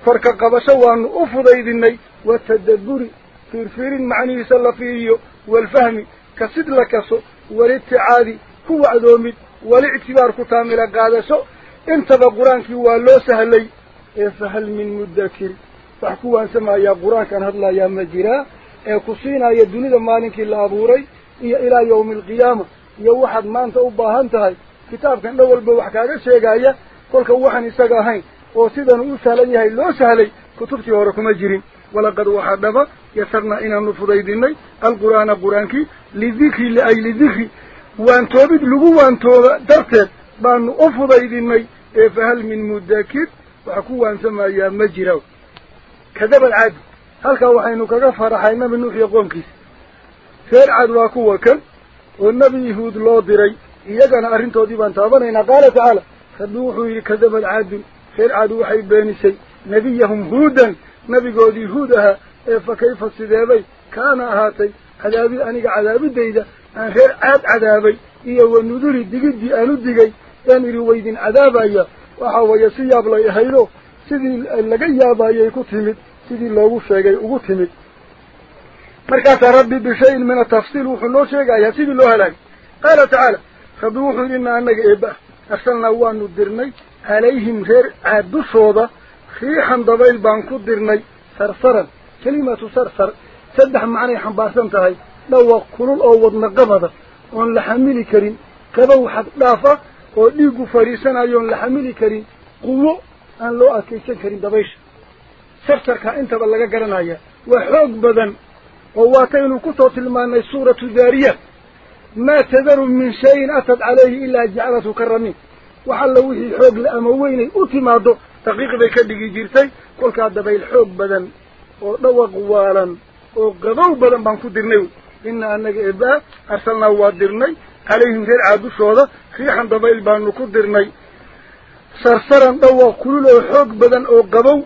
فرك قبشوا أن أفضي ذني والتدبر في الفير معني يسال فيه والفهم كسد لكسو والاتعاد كو عدومي والاعتبار كتامي قادشو انت بقرآن كيما لو سهلي سهل من مدكر فحكوا أن سمع يا قرآن كان هدلا يا مجرا قصينا يدني دمالك الله أبوري إلى يوم القيامة يا واحد ما أنت أباها أنت هاي كتابك الأول بوحكا رسيقا يا قولك وحن استقاهين وصيدان وصالان يهي لو سهلي كتبتي وركم أجرين ولقد وحدفا يسرنا إنا نفضي ديني القرآن قرآنكي لذيكي لأي لذيكي وانتوبد لغو وانتوبة درتك بأن أفضي ديني فهل من مدكر وحكو وانسما يا مجرو كذب العاد هلك وحينو كغفر حينما بنوفي قومكي سير عدواكو وكل والنبي يهود لا ديري wuxuu yidhi kadabad caadun reer caad waxay beenisay nebiyahum huudan nabigoodii huud ahaa ee fa kayfa sideebay kaana ahaatay cadaabii aniga cadaabidayda aan reer caad cadaabay iyo wa nuduri digiddii aan u digay een idhi waydin cadaabaya waxa weeye si yaab lay ahaydo sidii laga yaabayay ku timid sidii loogu sheegay ugu timid markaasaa rabbi bishayin min atafsiil wuxuu noo sheegayaa sidii loo halaagay qaala tacaala calayhim reer caad dushooda riixan dabayl baan ku dirnay sarsaran kelimatu sarsar saddex macnay xambaarsan tahay dhawaq kulul oo wadna qabada oon la xamili karin kabow xad dhaafa oo dhiiggu fadhiisanayo oon la xamili karin quwo aan loo adkaysan karin dabaysha sarsarkaa intaba laga garanaya waa xoog badan oo waataynu kusoo tilmaanay suuratu daariya maa tadaru min shayin atad calayhi ilaa jacalatu ka ramiin wax alla wixii xoog le ama weynay u timaado daqiiq bay ka dhigi jirtay kolkaa dabayl xoog badan oo dhawaq waalan oo qabow badan baan ku dirnay ina annaga eebaa arsalnaa waa dirnay calayhim reer caadushooda riixan dabayl baanu ku dirnay sarsaran dhawaq kulul oo xoog badan oo qabow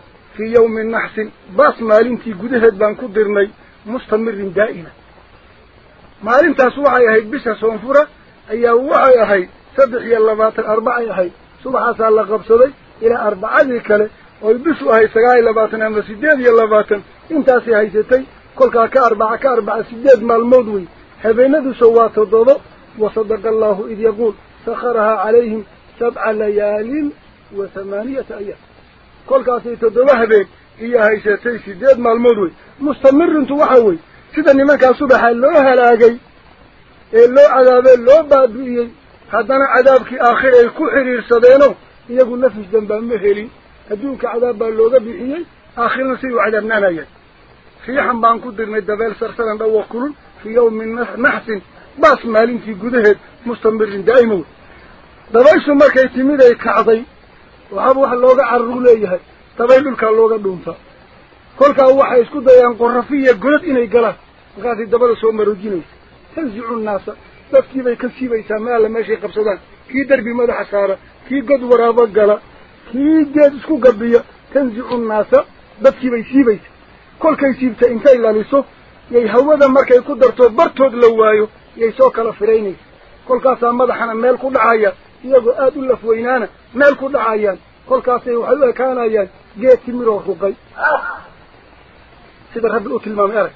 maalintaas waxay ahayd bisha soonfura ayaa waxay ahayd saddex iyo labaatan arbacay ahayd subaxaasaa la qabsaday ilaa arbacadii kale oy bishu ahayd sagaal iyo labaatan ama sideed iyo labaatan intaasay haysatay kolkaa ka arbaca ka arbaca sideed maalmood wey habeenadiisa waa toddobo wasadaqa allahu id yaquul sakharahaa calayhim sabca layaalin wa thamaaniyata ayaam kolkaasay toddoba habeen iyo haysatay sideed maalmood wey mustamirintu waxa wey loo baabi'iyey haddana cadaabkii aakhir ay ku xidhiirsadeeno iyagu nafis dambaa ma helin adduunka cadaab baa looga bixiyey aakhirna siday u cadaabnaanayeen riixan baan ku dirnay dabeel sarsaran dhawa kulul fii yawmin naxsin baas maalintii gudaheed mustamirin daa'ima wey dabayshu markay timid ay kacday waxaaba wax looga carru leeyahay dabayl dhulkaa looga dhuunta kolkaa waxay isku dayaan qorafiya godad inay galaan markaasay dabada soo maroojinaysa tansicu nnaasa dadkiibay ka siibaysaa ma alla meeshay qabsadaan kii derbi madaxa saara kii god waraabo gala kii geed isku gabiya tansicu nnaasa dadkiibay siibaysa kolkay siibta intay laliso yay hawada markay ku darto bartood la waayo yay soo kala firaynaysa kolkaasaa madaxana meel ku dhacaya iyagoo aada u lafweynaana meel ku dhacayaan kolkaasay waxay u ekaanayaan geed timiroo ruqay sida rabbi u tilmaamay arag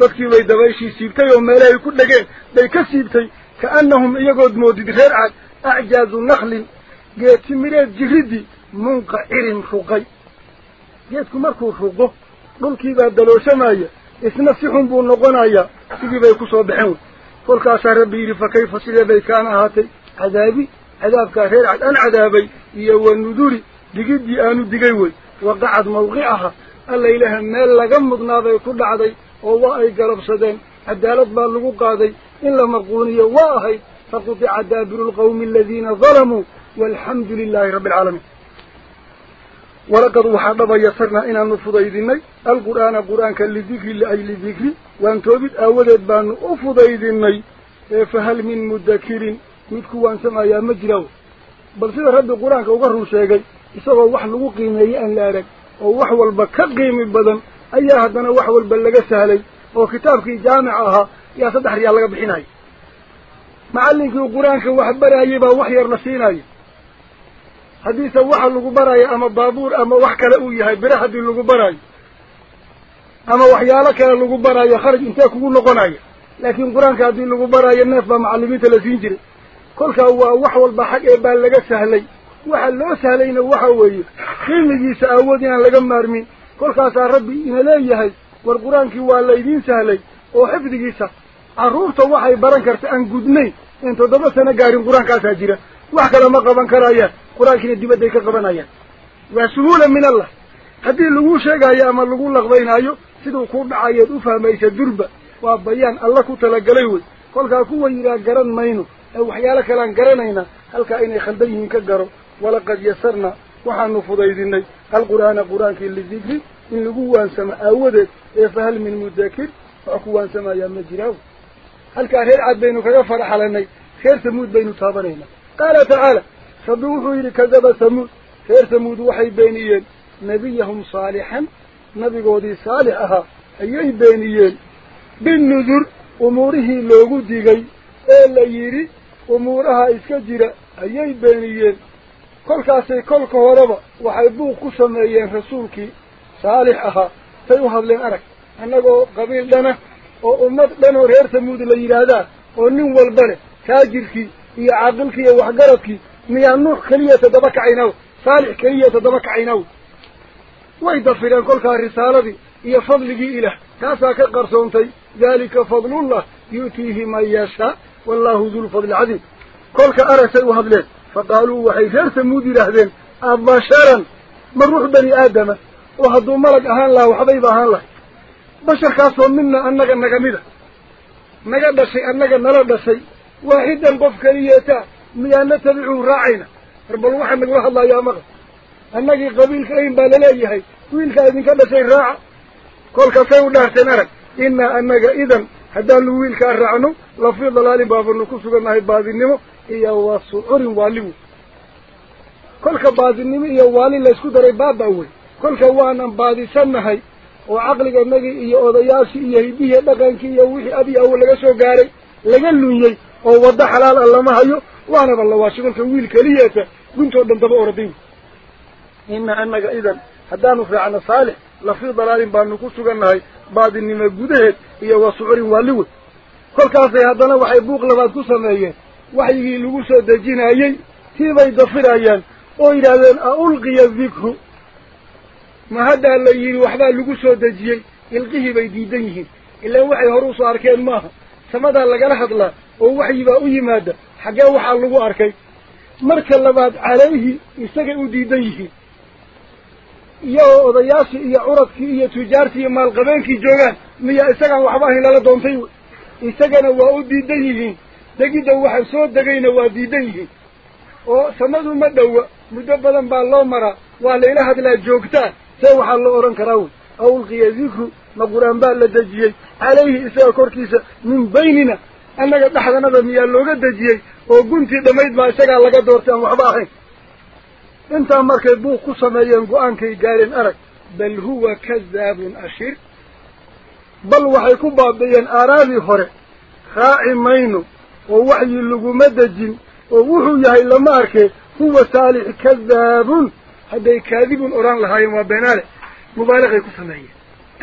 dadkii bay dabayshii siibtay oo meelahay ku dhegeen bay ka siibtay kaannahum iyagood moodid reer cad acjaazu naklin geed timireed jiridii munqacirin ruqay geedku markuu ruqo dhulkiibaa dalooshamaya isna si xun buu noqonayaa sidii bay ku soo baxeen wey kolkaasaa rabbi yidhi fa kayfa sidee bay kaana ahaatay cadaabi cadaabkaa reer cad aan cadaabay iyo wa nuduri digiddii aanu digay wey waqacad mawqicaha الله إله مال لغم مقناده كل عدي وواهي قرب صدين. عدالت بالغو قادي إلا مقونية واهي فقطع دابر القوم الذين ظلموا والحمد لله رب العالمين. ولقد وحبب يسرنا إن إنا نفضي ذنبي القرآن قرآن كالذكر لأي الذكر. وأن توبت أودت بأن أفضي ذنبي فهل من مدكر مدكو أن سمع يا مجرو. بل سيدة رب القرآن كوغره شاقي إصابة وحلو أن لا لارك wax baraayay baa wax yar la siinaya haddiise waxa lagu baraayo ama baabuur ama wax kale uu yahay bire haddii lagu baraayo ama waxyaalo kale lagu baraayo kharaj intee kugu noqonaya laakiin qur-aanka haddii lagu baraayo neef baa macallimiinta la siin jiray kolkaa waa wax walba xag ee baa laga sahlay waxa loo sahlayna waxa weeye qiimigiisa awood inaan laga maarmin kolkaasaa rabbi ina leeyahay war qur-aankii waa laydiin sahlay oo xifdigiisa carruurta waxay baran karta aan gudnayn in toddoba sano gaarin qur-aankaasaa jira wax kale ma qaban karayaan qur-aankiina dibadday ka qabanayaan waa suhuula min allah haddii lagu sheegayo ama lagu laqbaynaayo siduu ku dhacayeed u fahmaysa durba waa bayaan alla ku talagalay wey kolkaa kuwa yidhaah garan mayno ee waxyaalo kalean garanaynaa halkaa inay khaldan yihiin ka garo walaqad yasarna waxaanu fudaydinay alqur'aana qur-aankii lidikri in lagu waansamo aawadeed ee fahal min mudakir wax ku waansamayaa ma jiraaw halkaa reer cad baynu kaga faraxalanay reer samuud baynu taabanaynaa qaala tacaala rabbi wuxuu yidhi kadaba samuud reer samuud waxay beeniyeen nebiyahum saalixan nabigoodii saalix ahaa ayay beeniyeen binnudur umuurihii loogu digay ee la yidhi umuuraha iska jira ayay beeniyeen ku sameeyeen rasuulkii saalix ahaa say u hadleen arag annagoo qabiil dhana oo ummad dhan oo reer samuud la yidhaahdaa oo nin walba leh taajirkii iyo caaqilkii iyo waxgaradkii miyaa nuux keliya toddoba kacaynaw saalix keliya toddoba kacaynaw way dafireen kolkaa risaaladii iyo fadligii ilaah taasaa ka qarsoontay daalika fadlullah yu'tiihi man yashaa wallahu dulfadli cadiim kolka aragsay u hadleen faqaaluu waxay reer samuud yidhaahdeen abasharan ma ruux bani aadama oo hadduu malag ahaan lahaa waxbayba ahaan lahay basharkaasoo midna annaga naga mida naga dhashay annaga nala dhashay waaxidan qof keliyeetaa miyaa natabicuhu raacayna war bal waxaa nagula hadlayaa maqa annagii qabiilka ayn baa laleeyahay wiilkaa idinka dhashay raaca kolkasay u dhaarteen arag innaa annaga idan haddaanu wiilkaa raacno lafii dalaalin baabanu ku sugannahay baadinimo iyo waa sucurin waaligu kolka baadinimo iyo waali laysku daray baaba wey kolka waanan baadisannahay oo caqliganagii iyo odayaashii iyo hidihii dhaqankii iyo wixii abi awo laga soo gaaray laga lunyey oo waddo xalaal ah lama hayo waanaba lawaashay kolka wiil keliyeeta guntoo dhan daba oraday ina annaga idan haddaanu raacno saalix lafii dalaalin baanu ku sugannahay baadinimo gudaheed iyo wa sucurin waaliwe kolkaasay haddana waxay buuq labaad ku sameeyeen waxyigii lagu soo dejinayey tii bay dafirayaan oo yidhaahdeen a ulqiya dikru ma haddaa la yidhi waxbaa lagu soo dejiyey. Ilqihii bay diidan yihiin. Ilaan waxay hore u soo arkeen maaha samadaa lagala hadlaa oo waxyi baa u yimaada. Xaggee waxaa lagu arkay. Marka labaad calayhi isagay u diidan yihiin. Iyagoo odayaashii iyo curadkii iyo tujaartii iyo maalqabeenkii joogaan miyaa isagaan waxba ahayn lala doontay? Isagana waa u diidan yihiin samadu ma dhowa muddo badan baa loo maraa waa layla hadlaa joogtaa see waxaa loo odhan karaa wey awlqiya dikru ma qur-aan baa la dejiyey calayhi isaga korkiisa min baynina annaga dhexdanada miyaa looga dejiyey oo guntii dhammayd baa isagaa laga doortay aan waxba ahayn intaa markay buuq ku sameeyeen go-aankay gaareen arag bal huwa kadaabun ashir bal waxay ku baabi'iyeen aaraadii hore raaci mayno ووحي اللقو مدجن ووحو يهي لماركي هو صالح كذاب هذا كاذب أوران لهاي وبناله مبالغة كثمية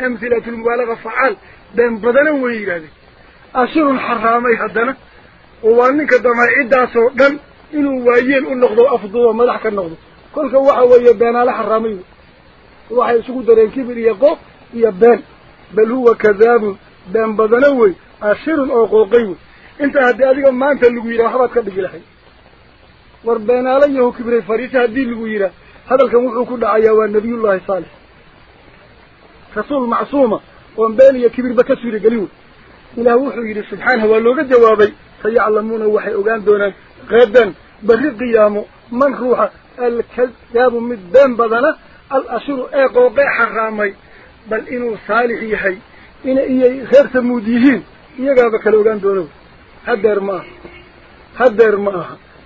أمثلة المبالغة فعال. بين بدنا وغيره أشير حرامي هدنا. ووانك دماء إداسو دم. إنو وايين النقضو أفضو وملحك النقضو كلك وحو يبناله حرامي. وحي سكو درين كبير يقوب يبن بل هو كذاب. بين بدنا وغيره أشير أوقو انت هدي أديكم ما أنت اللي قويرة وحبات كده جلحي وربينا عليه كبري فريسة هدي اللي قويرة. هذا الكموحو كل عيوان نبي الله صالح. رسول معصومة وانباني كبير بكسور قليون إله وحيد سبحانه واللغة جوابي. سيعلمون وحي أغان دونا غدا بغي قيام من روح الكذاب من بين بضنا الأشر إيقوقع حرامي. بل إنو صالحي حي إنه اي غير تموديهين يقابك الأغان دونا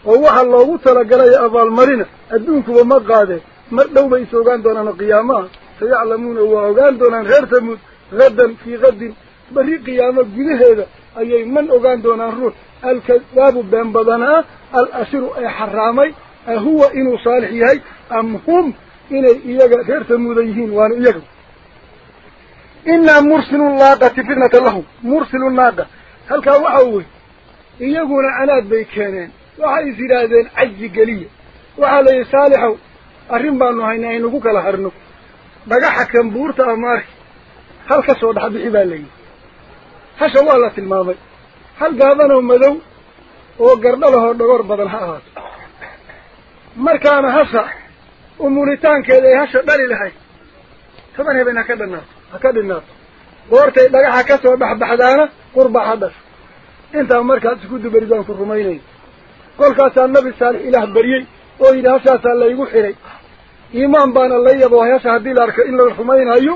waxaa loogu talagalaya abaalmarina adduunkuba ma qaadeen mar dhow bay is ogaan doonaan qiyaamaha sayaclamuuna waa ogaan doonaan reer tamuud hadan fii kadin berri qiyaamo gudaheeda ayay man ogaan doonaan ruux alkadaabu been badanaa al ashiru ee xaraamay ahuwa inuu saalix yahay am hum inay iyaga reer tamuuda yihiin waana iyaga inaa mursilu naaqati fitnata lahum mursilu naaqa halkaa waxa wey baanu haynaa aynagu kala harno dhagaxa kan buurta ama arki hal ka soo dhexbixi baa layidhi hasha waa la tilmaamay hal gaabanoo madow oo gardhalahoo dhagoor badan ha ahaato markaana hasha umulitaankeeda ay hasha dhali lahayd toban habeen ha ka dhanaato ha ka dhinaato goortay dhagaxa ka soo dhexbaxdaana qurbac ha dhasho intaa markaad isku dubaridaan ku rumaynaya kolkaasaa nabi saalix ilaah baryey oo yidhi hashaasaa laygu xidhay iimaan baana la yabo hasha haddii la arko in la rumaynayo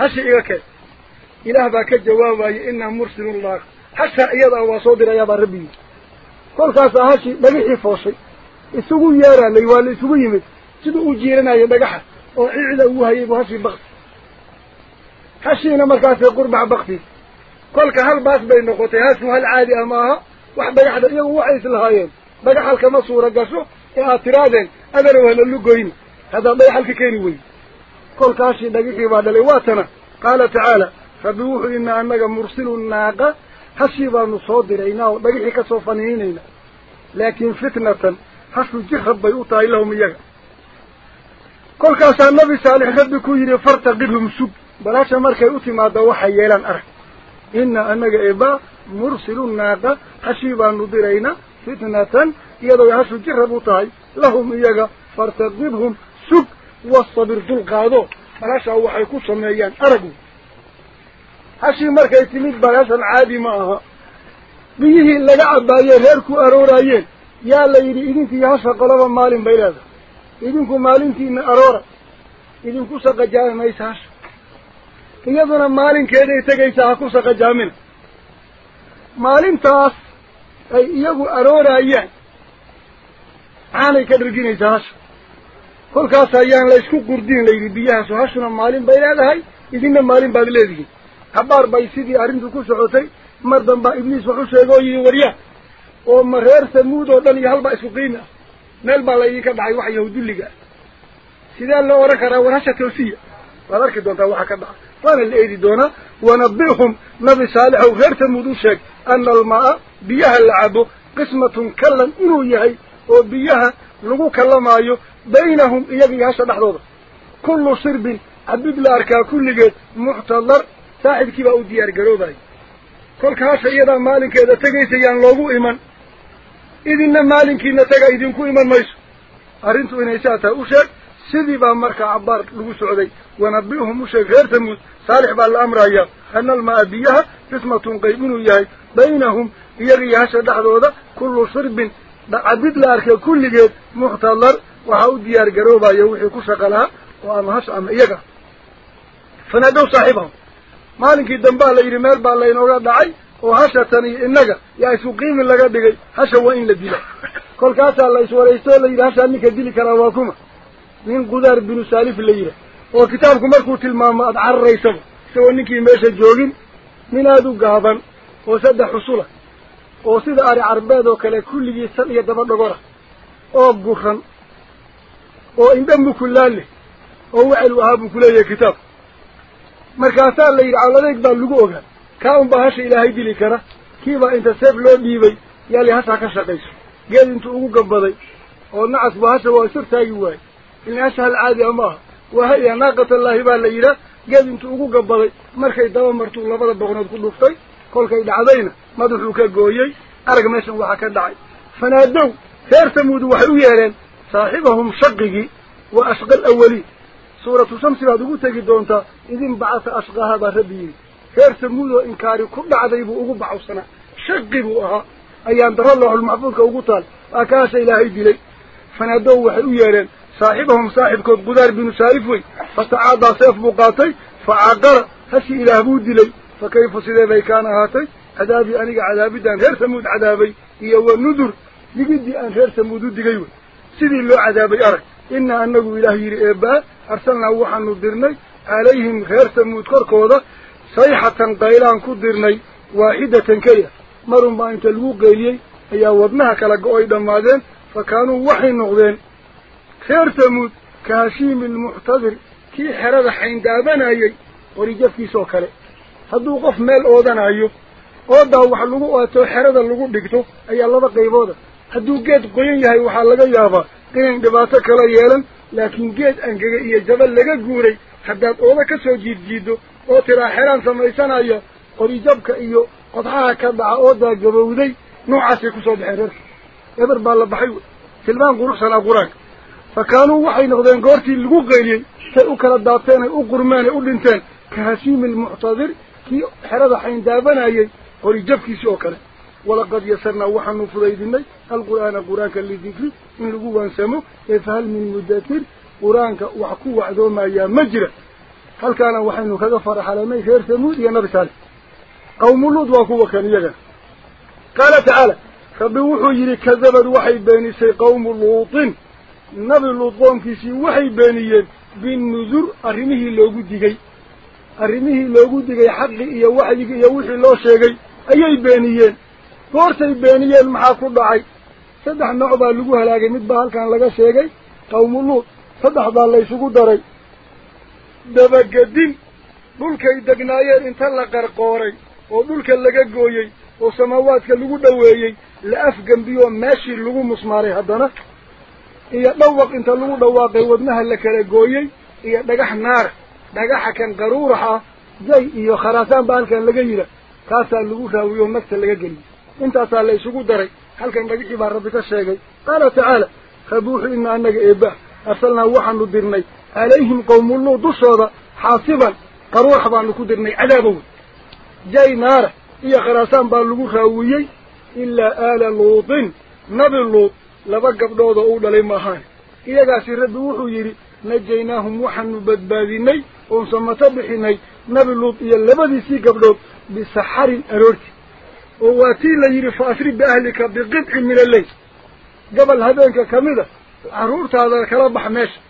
hashi iga keen ilaah baa ka jawaabaya inaa mursilullah hasha iyadaa waa soo dirayaabaa rabbigii kolkaasaa hashi dhagaxii fooshay isugu yeeraalay waa la isugu yimid siduu u jiiranayo dhagaxa oo cicda ugu hayay bu hashii bakti hashiina markaasay qurbac bakti كل كهل باس بين نقطه اسمه هل عادي أماها؟ واحد يحضر يوعيس الهايين بقى حلك مصورة قشو يا اعتراضين. ادري وهل لوغين هذا بقى حلك كاين وي كل كاشي دقيقه بعد لواتنا قال تعالى فبوح إن أنا مرسل الناقة. حسيبا نصودرينا ودقيقه كسوفنينينا لكن فتنة. حسو جخب بيوتا لهم يغ كل كاش النبي صالح ربك يري فرت قبل سب بلاش مركه يوتي ما دوحه يلان أرك. Yidhi fartaqibhum sug bal hasha markay u timaado waxay yeelaan arag ina annaga eba mursilu naaqa hashii baanu diraynaa fitnatan iyadoo hashu jirrab u tahay lahum iyaga fartaqibhum sug wastabir dulqaado bal hashaa waxay ku sameeyaan arag hashii markay timid bal hashan caadi ma aha biyihii arooraayaan caanay ka dharginaysaa hasha kolkaas ayaan la isku qurdin layidhi biyahaasu hashuna maalin bay leedahay idinna maalin baad leedihiin habaar bay sidii arrintu ku socotay mar dambaa ibliis wax u sheega oo yidhi waryaa oo ma reer samuud oo dhan iyo halbaa isku qiimi ah meel baa laydinka dhacay wax yahudulliga ah sidee loo odhan karaa war hasha toosiya waad arki doontaa waxa ka dhaca waana la eedi doonaa wanabihum nabi saalixow reer samuud u sheeg ana almaa biyaha la cabo qismatun kallan inuu yahay oo biyaha lagu kallamaayo baynahum iyaga iyo hasha dhexdooda kullu shirbin cabid la arkaa kulligeed muctadar saaxibkii baa u diyaar garoobaya kolka hasha iyadaa maalinkeeda tegaysa yaan loogu iman idinna maalinkiina taga idinku iman la amraya ana almaa biyaha qismatun qayb inuu yahay baynahum iyaga iyo hasha dhexdooda kullu shirbin cabid la arkay kulligeed muxtadar waxaa u diyaar garoobaya wixii ku shaqa lahaa oo ama hasha ama iyaga fanaadow saaxiibahum maalinkii dambaa la yidhi meel baa laynooga dhacay oo hasha tan iyo innaga yaa isku qiimi laga dhigay hasha waa in la dila kolkaasaa la iswaraystoo la yidhi hashaa ninka dili karaa waa kuma gaaban oo saddex xusula oo sida ari carbeed oo kale kulligii san iyo daba dhogora oo guran oo indha mukulaan leh oo wacel u ahaa buu kuleeyahay kitaabku markaasaa la yidhi caladeeg baa lagu ogaa kaa unbaa hasha ilaahay dili kara kiibaa inta seef loo dhiibay yaali hashaa ka shaqayso geed intuu ugu gabaday oo nacas ba hasha waa isor taagi waaye ilin hasha hal caadi a ma aha waa haya naaqatallaahi baa la yidhaah geed intuu ugu gabaday markay daba martuu labada boqnood ku dhuftay kolkay dhacdayna madaxuu ka gooyey arag meeshan waxaa ka dhacay fanaadow reer samuudu waxay u yeedheen saaxibahum shaqigii wa ashqa alawaliin suuratu shamsi baad ugu tegi doontaa idin bacasa ashqaha baa rabbi yidhi reer samuud oo inkaari ku dhacday buu ugu bacawsanaa shaqi daro looxulmaxfuudka ugu taal waa ka hasha ilaahay dilay fanaadow waxay u yeedheen saaxibahum saaxibkood qudaar binu saalif wey fatacaadaa seef buu qaatay fa caqara hashii ilaah buu dilay fa kayfa sidee bay kaan ahaatay cadaabii aniga cadaabidaan reer samuud cadaabay iyo wa nudur digiddii aan reer samuud u digay wey sidii loo cadaabay arag inaa anagu ilaah yidhi eebbaa arsalnaa waxaanu dirnay calayhim reer samuud ka hashiimi almuctadir kii xerada xayndaabanayey qorijafkiisoo kale hadduu qof meel oodanayo oodaa wax lagu aatoo xerada lagu dhigto ayaa laba qaybooda hadduu geed qoyan yahay waxaa laga yaabaa inayn dhibaato kala yeelan laakiin geed angega iyo jabal laga guuray haddaad ooda ka soo jiidjiiddo oo tiraa xeraan samaysanayo qorijabka iyo qodxaha ka dhaca oodaa gabowday noocaasay ku soo baxeen reerka eber baa la baxay tilmaan quruxsanaa qur-aanka فكانوا وحي نغدين قارتي اللي قيلين سأوك الداتين وقرمان وقلنتين كهسيم المعتذر كي حرد حين دابنا ايي قولي جبكي سوكرا ولقد يسرنا وحن فريدني القرآن القرآن اللي ذكري من القوة سمو إفهل من مدتر قرآنك وحكو وعدوما يا مجرى هل كان وحن كذفر حلمي خير ثمود يا نبسال قوم اللود وكو وكان يغا. قال تعالى فبوحو يري كذبت وحي بين سي قوم اللوطن nabi luud qoomkiisii waxay beeniyeen binnudur arrimihii loogu digay. Arrimihii loogu digay xaqi iyo waxyigi iyo wixii loo sheegay ayay beeniyeen. Goortay beeniyeen maxaa ku dhacay? Saddex nooc baa lagu halaagay mid baa halkan laga sheegay qawmu luud saddex baa laysugu daray. Dabagedin dhulkay degnaayeen inta la qarqooray oo dhulka laga gooyey oo samaawaadka lagu dhoweeyey la afgembiyoo meeshii lagu musmaaray haddana lagu dhawaaqay wadnaha la kala gooyey iyo dhagax naara dhagaxa kan qaruurax ah jay iyo kharaasaan baa halkan laga yidha kaasaa lagu raawiyoo nagta laga geliyey intaasaa la isugu daray halkan dhagixii baa rabbi ka sheegay qaala tacaala rabbi wuxuu ina annaga eebbaah arsalnaa waxaanu dirnay calayhim qawmuluud dushooda xaasiban qaruurax baanu ku dirnay cadaabow jay naara iyo kharaasaan baa lagu raawiyey ilaa aala luutin nabi luud waxaanu badbaadinay oon samato bixinay nabi luud iyo labadiisii gabdhood bisaxarin aroorti oo waa tii la yidhi fa asri biahlika biqidcin min alleyl gobol habeenka ka mida carruurtaada kala bax meesha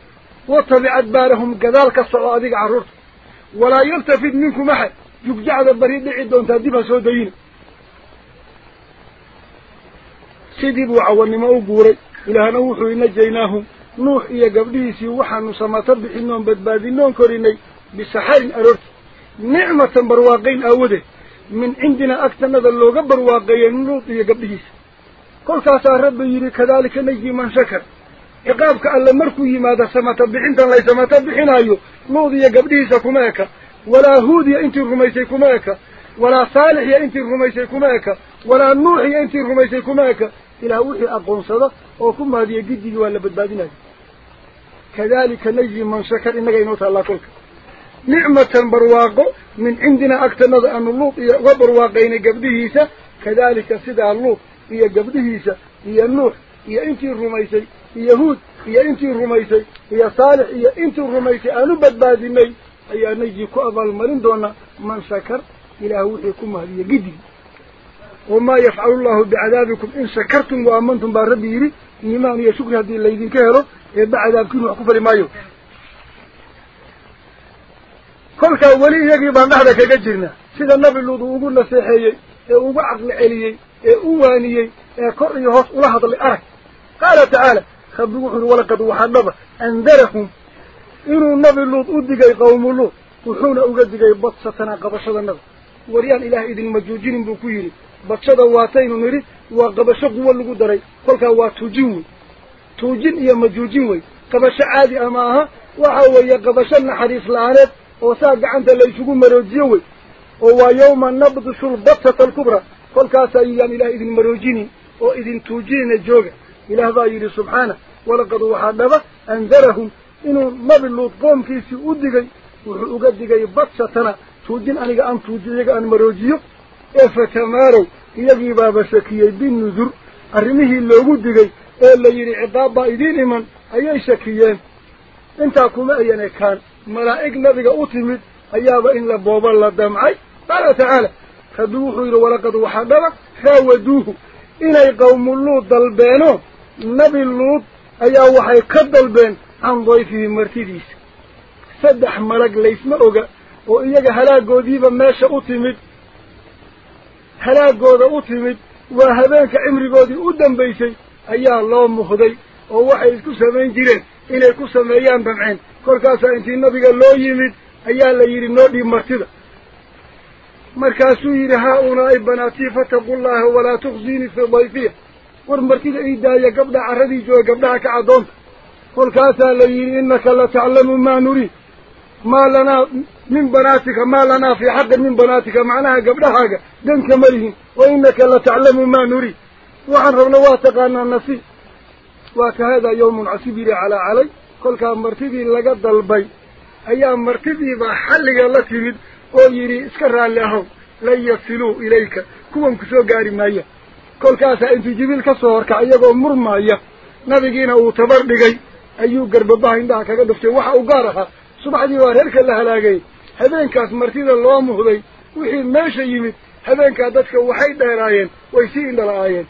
watabic adbaarahum gadaal ka soco adiga carruurta walaa yaltafid minkum axad jugjacda bari dhici doontaa dib ha soo dayina سيدي وعوانما أقوري إلهان أوحو إن جيناهم نوح إيا قبليسي وحانو سماتب بدبادي نون كوريني بسحارين أرورت نعمة برواقين أوده من عندنا أكثر نظر اللوغة برواقين نوح يا قبليسي قل كاسا رب يري كذلك نجي من شكر إقابك ألا مركوي ماذا سماتب إنتا لا سماتب إنا أيو نوح يا قبليسي كماكا ولا هود يا إنتي رميسي كماكا ولا صالح يا إنتي رميسي كماكا ولا نوح يا إنتي رميسي كماكا wixii aqoonsada oo ku mahadiya giddigii waa la badbaadinaya kadalika najdi man shakar innaga inoo taallaa kolka nicmatan barwaaqo min cindina agtanada aanu luud iyo uga barwaaqaynay gabdhihiisa kadalika sidaa luud iyo gabdhihiisa iyo nuux iyo intii rumaysay iyo huud iyo intii rumaysay iyo saalix iyo intii rumaysay aanu badbaadinay ayaa najdi ku abaalmarin doonaa man shakar ilaah wixii giddigi wamaa yafcalu llahu bicadaabikum in shakartum wa aamantum baa rabbi yidhi iimaan iyo shukri haddii laydinka helo eebba cadaabkiinu wax ku fali maayo kolkaa weli iyagii baan dhexda kaga jirna sida nabi luud uu ugu naseexeeyey ee ugu caqli celiyey ee u waaniyey ee kor iyo hoos ula hadlay arag qaala tacaala rabbi wuxu uhi walaqad waxaa dhaba andarahum majuujin wey qabasho caadi ama aha waxa weeye qabasho naxariis la-aaneed oo saa gacanta la isugu maroojiyo wey oo waa yawma nabdishu lbatsata alkubra kolkaas ayaan ilaah idin maroojinin oo idin tuujinina jooga ilaah baa yidhi subxaana walaqad waxaa dhaba andarahum inuu nabi luud qoomkiisii u digay wuxuu uga digay badsatana tuujin aniga aan tuujiyo iyaga aan maroojiyo ee la yidhi ciqaab baa idiin iman ayay shakiyeen intaa kuma ayan ekaan malaa'ig nabiga u timid ayaaba in la boobo la damcay qaala tacaala rabbi wuxuu yidhi walaqad waxaa dhaba raawaduuhu inay qawmu luud dalbeeno nabi luud ayaa waxay ka dalbeen can dayfihi martidiisa saddex malag laysma oga oo iyaga halaagoodiiba meesha u timid halaagooda u timid waa habeenka cimrigoodii u dambaysay ayaa loo muhday oo waxay isku samayn jireen inay ku sameeyaan damceen kolkaasaa intii nabiga loo yimid ayaa la yidhi noo dhiib martida markaasuu yidhi haa-ulaa'i banaatii fataqu llaha walaa tukhziinii fii dayfiya war martida ii daaya gabdha carradii jooga gabdhaha ka caddoonta kolkaasaa la yidhi innaka la taclamu maa nuriid maa lanaa min banaatika maa lanaa fii xaqin min banaatika macnaha gabdhahaaga danka ma lihin wa innaka la taclamu maa nuriid waxaan rabna waa taqaanaa nasiib waa ka haadaa yawmun casib yidhi calaa calay kolkaa martidii laga dalbay ayaa martidiibaa xalliga la timid oo yidhi iska raalli ahow lan yasiluu ilayka kuwan ku soo gaari maaya kolkaasaa intuu jibriil ka soo horkac waxa u gaar ahaa subaxdii waa reerka la halaagay habeenkaas martida loo muhday wixii meesha yimid habeenkaa dadka waxay dheeraayeen way sii indhala-aayeen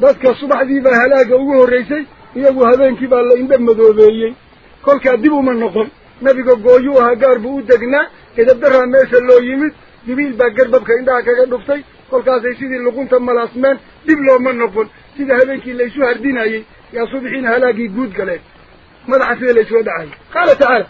dadka subaxdii baa halaaga ugu horraysay iyagu habeenkii baa la indha madoobeeyey kolkaa dib uma noqon nabiga gooyuu ahaa gaar buu u degnaa edabdaraa meesha loo yimid jibiil baa garbabka indhaha kaga dhuftay kolkaasay sidii luqunta malaasmeen dib looma noqon sida habeenkii laysu hardinayey yaa subixiina halaagii guud galeen madaxa sida laysula dhacayay qaala tacaala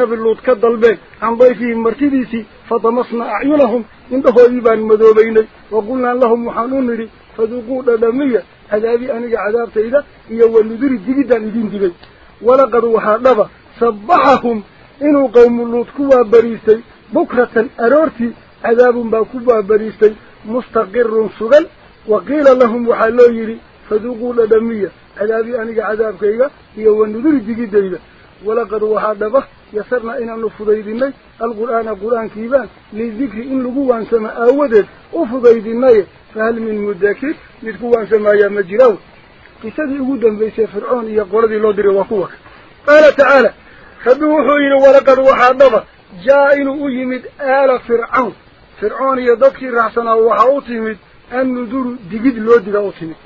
nabi luud ka dalbeen can dayfihim martidiisii fadamasna acyunahum indhahoodii baan madoobaynay wa qulnaa lahum waxaan u nidhi faduuquu dhadhamiya cadaabi aniga cadaabtayda iyo wanuduri digiddaan idin digay walaqad waxaa dhaba sabbaxahum inuu qawmu luud ku waabariistay bukratan aroortii cadaabun baa ku waabariistay mustaqirun sugan wa qiila lahum waxaa loo yidhi فذوقوا لدمية. عذابي أنك عذاب كيغا يهو النذور الجيد دايدا ولقد وحادبه يسرنا إن نفضيذنا القرآن قرآن كيبان للذكر إن لقوة سماء ودد أودد. الناي فهل من مذاكر لقوان سماء يا مجراو. قصدي أهودا بيسي فرعون يا قردي لودري وقوك. قال تعالى فذوحوا إنه ولقد وحادبه جاء إنه أجمد آل فرعون. فرعون يدكي رحسنا أن النذور الجيد لودري وقوك.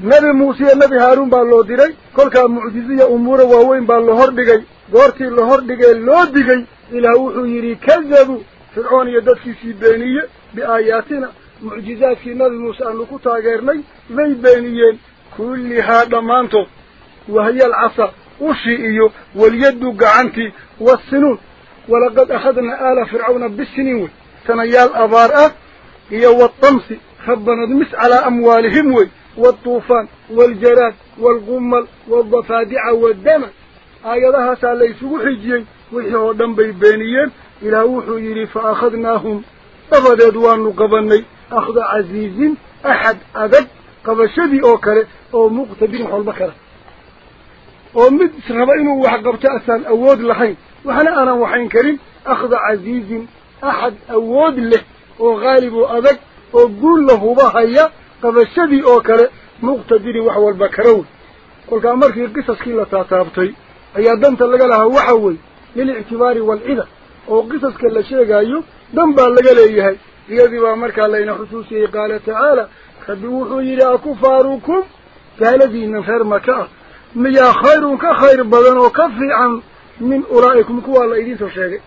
نبي موسى نبي هارون بالله ديري كل كان معجزية أمورا وهوين بالله هردقي قارتي الله هردقي الله دقي إلى وحيري كذبوا فرعون يدد في سيبانية بآياتنا معجزات في نبي موسى أنكو تاقيرني مي بانيين كل هذا مانتو وهي العصا وشيئيو واليد قعنتي والسنون ولقد أخذنا آل فرعون بالسنون سنيال أبارأة هي والطمس خبنا دمس على أموالهم وي والطوفان والجراد والقمل والضفادع والدم. آياتها سالي سوى حجيين وحيو دنبي بينيين. إلى وحو يري فأخذناهم. أفدد وانو قبني أخذ عزيز أحد أدد قبشدي أوكري أو مقتدين حول بكرة. ومد إنو وحقبت أسان أود لحين. وحنا أنا وحين كريم. أخذ عزيز أحد أود له. وغالب أدد وقول له بهايا. Muqtadiri wax walba karaw kolkaa markii qisaskii la taataabtay ayaa danta laga lahaa waxa weeye lilictibaari walcida oo qisaska la sheegaayo dan baa laga leeyahay iyadii baa markaa layna xusuusiyey qaala tacaala rabbi wuxuu yidhi akufaarukum gaaladiinan reer maka ah miyaa khayrun ka khayr badan oo ka fiican min ulaa'ikum kuwaa la idiin soo sheegay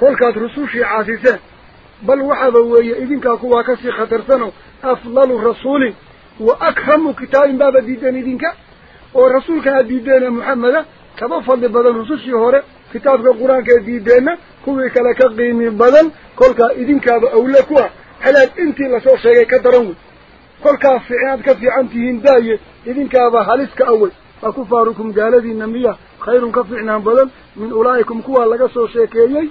kolkaad rusushii caasiseen bal waxaaba weeye idinkaa kuwaa kasii khatarsanoo أفضل الرسول وأكرم كتاب باب ديدان دينك. ورسولك ديدان محمد. كما فضل بدل رسول شهورة. كتاب القرآن ديدان كويك لك قيم بدل كلك إدينك أولكوا. على أنت لسوء شيء كدرون. كلك فعادك في عمتهن داية إدينك أهلسك أول. أكفاركم جالدي النمية خير كفعنا بدل من أولئكم كوا لك سوء شيء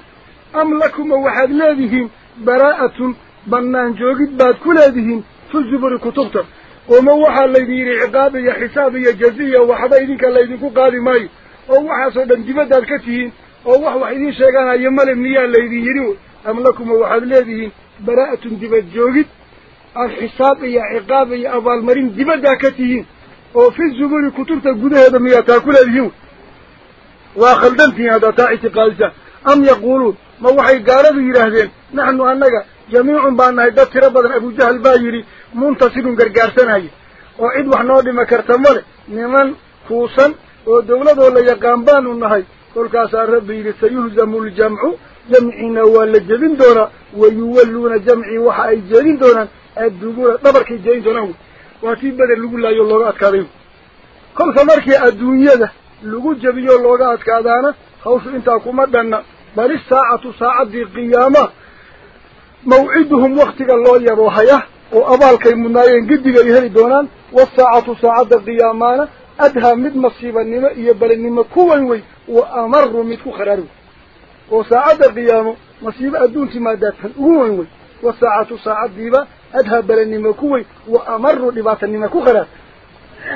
أم لكم وحد لديهم براءة بنان جوجد بعد كل هذه في الزبر كتبته. وما وحى الذي عقاب يا حساب يا جزية وحدا إذنك يدنكو قاضي ماي. أو وحى صدا جبد الكتين أو وحى وحيدين شيئا يمال النية الذي يريو أم لكم وحى الذي براءة جبد جوجد الحساب يا عقاب يا أبا المرين جبد الكتين وفي الزبر كتبته قد هذا مياه تاكل هذه. وخلدنتي هذا تاعتي قالسة أم يقولون ما وحي قالوا يراهدين نحن أنك جميع دad tiro badan abujahal baa yidhi muntasirun gargaarsanaya oo cid wax noo dhima karta male niman kuusan oo dawladoo la yaqaan baanu nahay kolkaasaa rabbi yidhi sayuhzamu ljamcu jamciina waa la jebin doonaa wayuwalluuna jamcii waxa ay jeedin doonaan addubura dhabarkay jeedin doonaan wey waa tii beder lagu laayo looga adkaaday kolka markii adduunyada lagu jebiyo looga adkaadaana hawshu intaa kuma dhanna bal isaacatu saacaddii qiyaama موعدهم وقت الله يروحي وأبالك المنايين قد يهلي دونان. والساعة ساعة قيامانا أدهى من مصيبا نما يبال نما كوان وي. وأمر منك خراره وساعة قيامه مصيبا أدون تما داتها الأول والساعة ساعة ديبا. أدها بل نما كوي وأمر لبات نما كخرار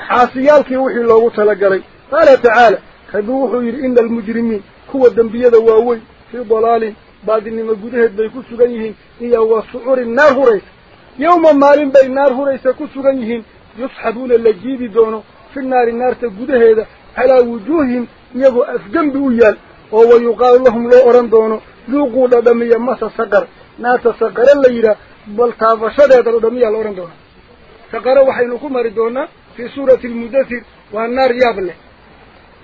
عاصيالك يوحي الله تلقلي قال تعالى خذوه إن المجرمين. هو الدنبيذ واوي في ضلال. Sucurin naar huraysa yowma maalin bay naar huraysa ku sugan yihiin yusxabuuna la jiidi doono fi naari naarta gudaheeda calaa wujuuhihim iyagoo afgembi u yaal oo wa yuqaalu lahum loo odhan doono duuquu dhadhamiya masa saqar naarta saqare la yidhaah bal taabashadeeda dhadhamiyaa la odhan doonaa saqare waxaynu ku mari doonaa fii suurati almudathir waa naar yaab leh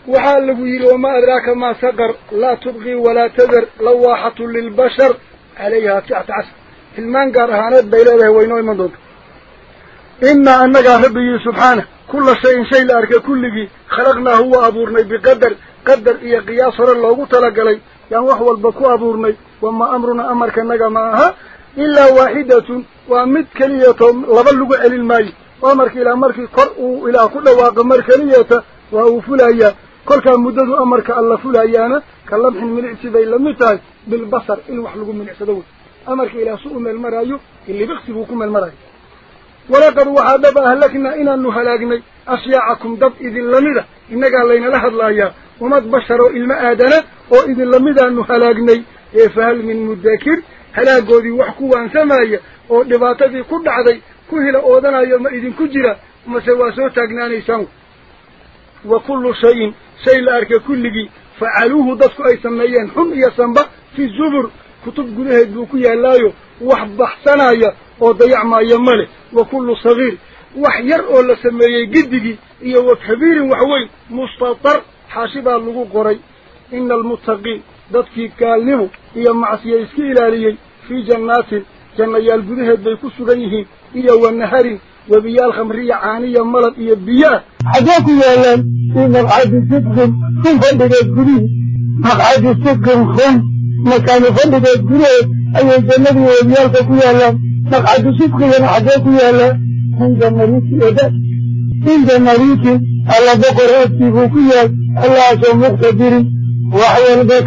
وحال لغو يلو ما أدراك ما سقر لا تبغي ولا تذر لواحة للبشر عليها تحت عسر المان قارها ند بيلاده وينو يمندوك إما أنك ربي سبحانه كل شيء شيء لأرك كل كله خلقنا هو أبورني بقدر قدر إيا قياسر الله تلقى لي يعني وحوى البكو أبورني وما أمرنا أمر أنك معها إلا واحدة وامد كلية لبلغ علي المال وأمرك إلى مرك قرء إلى كل واقع مركلية وأوفلها. كركا مدد أمرك الله فلا يانا كلمح من اعتباي لمتاك بالبصر الوح لكم من دول. أمرك إلى سوء من المرايو اللي بيخسبوكم المرايو ولقد وحبب أهلكنا إنا نهلاقنا أشياعكم دب إذن لمدة إنا قال لنا لحد الله إياه ومد بشروا آدنا أو إذن لمدة نهلاقنا فهل من مذاكر هلاقوا دي وحكوان سمايا أو دباتتي قد عدي كهلا أوضنا يوم إذن وما سوى سواسو تقنا نيسان وكل شيء zubur kutub gudaheed buu ku yaallaayo wax baxsanaya oo dayacmaayo male wa kullu sagiir wax yar oo la sameeyey giddigii iyo wa kabiirin wax weyn mustatar xaashi baa lagu qoray ina almuttaqiin dadkii gaalnimo iyo macsiya iska ilaaliyey fii jannaatin jannayaal gudaheed bay ku sugan yihiin iyo wa naharin webiyaal khamriya caaniya malab iyo biyo. Ah xaggee ku yaalaan fii maqcadi sidqin run fadhigeed gudihii maqcadi sidqin run makaani fadhigeed gudaheed ayay jannadii webiyaalka ku yaalaan maqcadi sidqigana xaggee ku yaalaa cinda mariiki eda cinda mariiki alla boqor eedkii buu ku yaal allahaasoo muqtadirin wax walba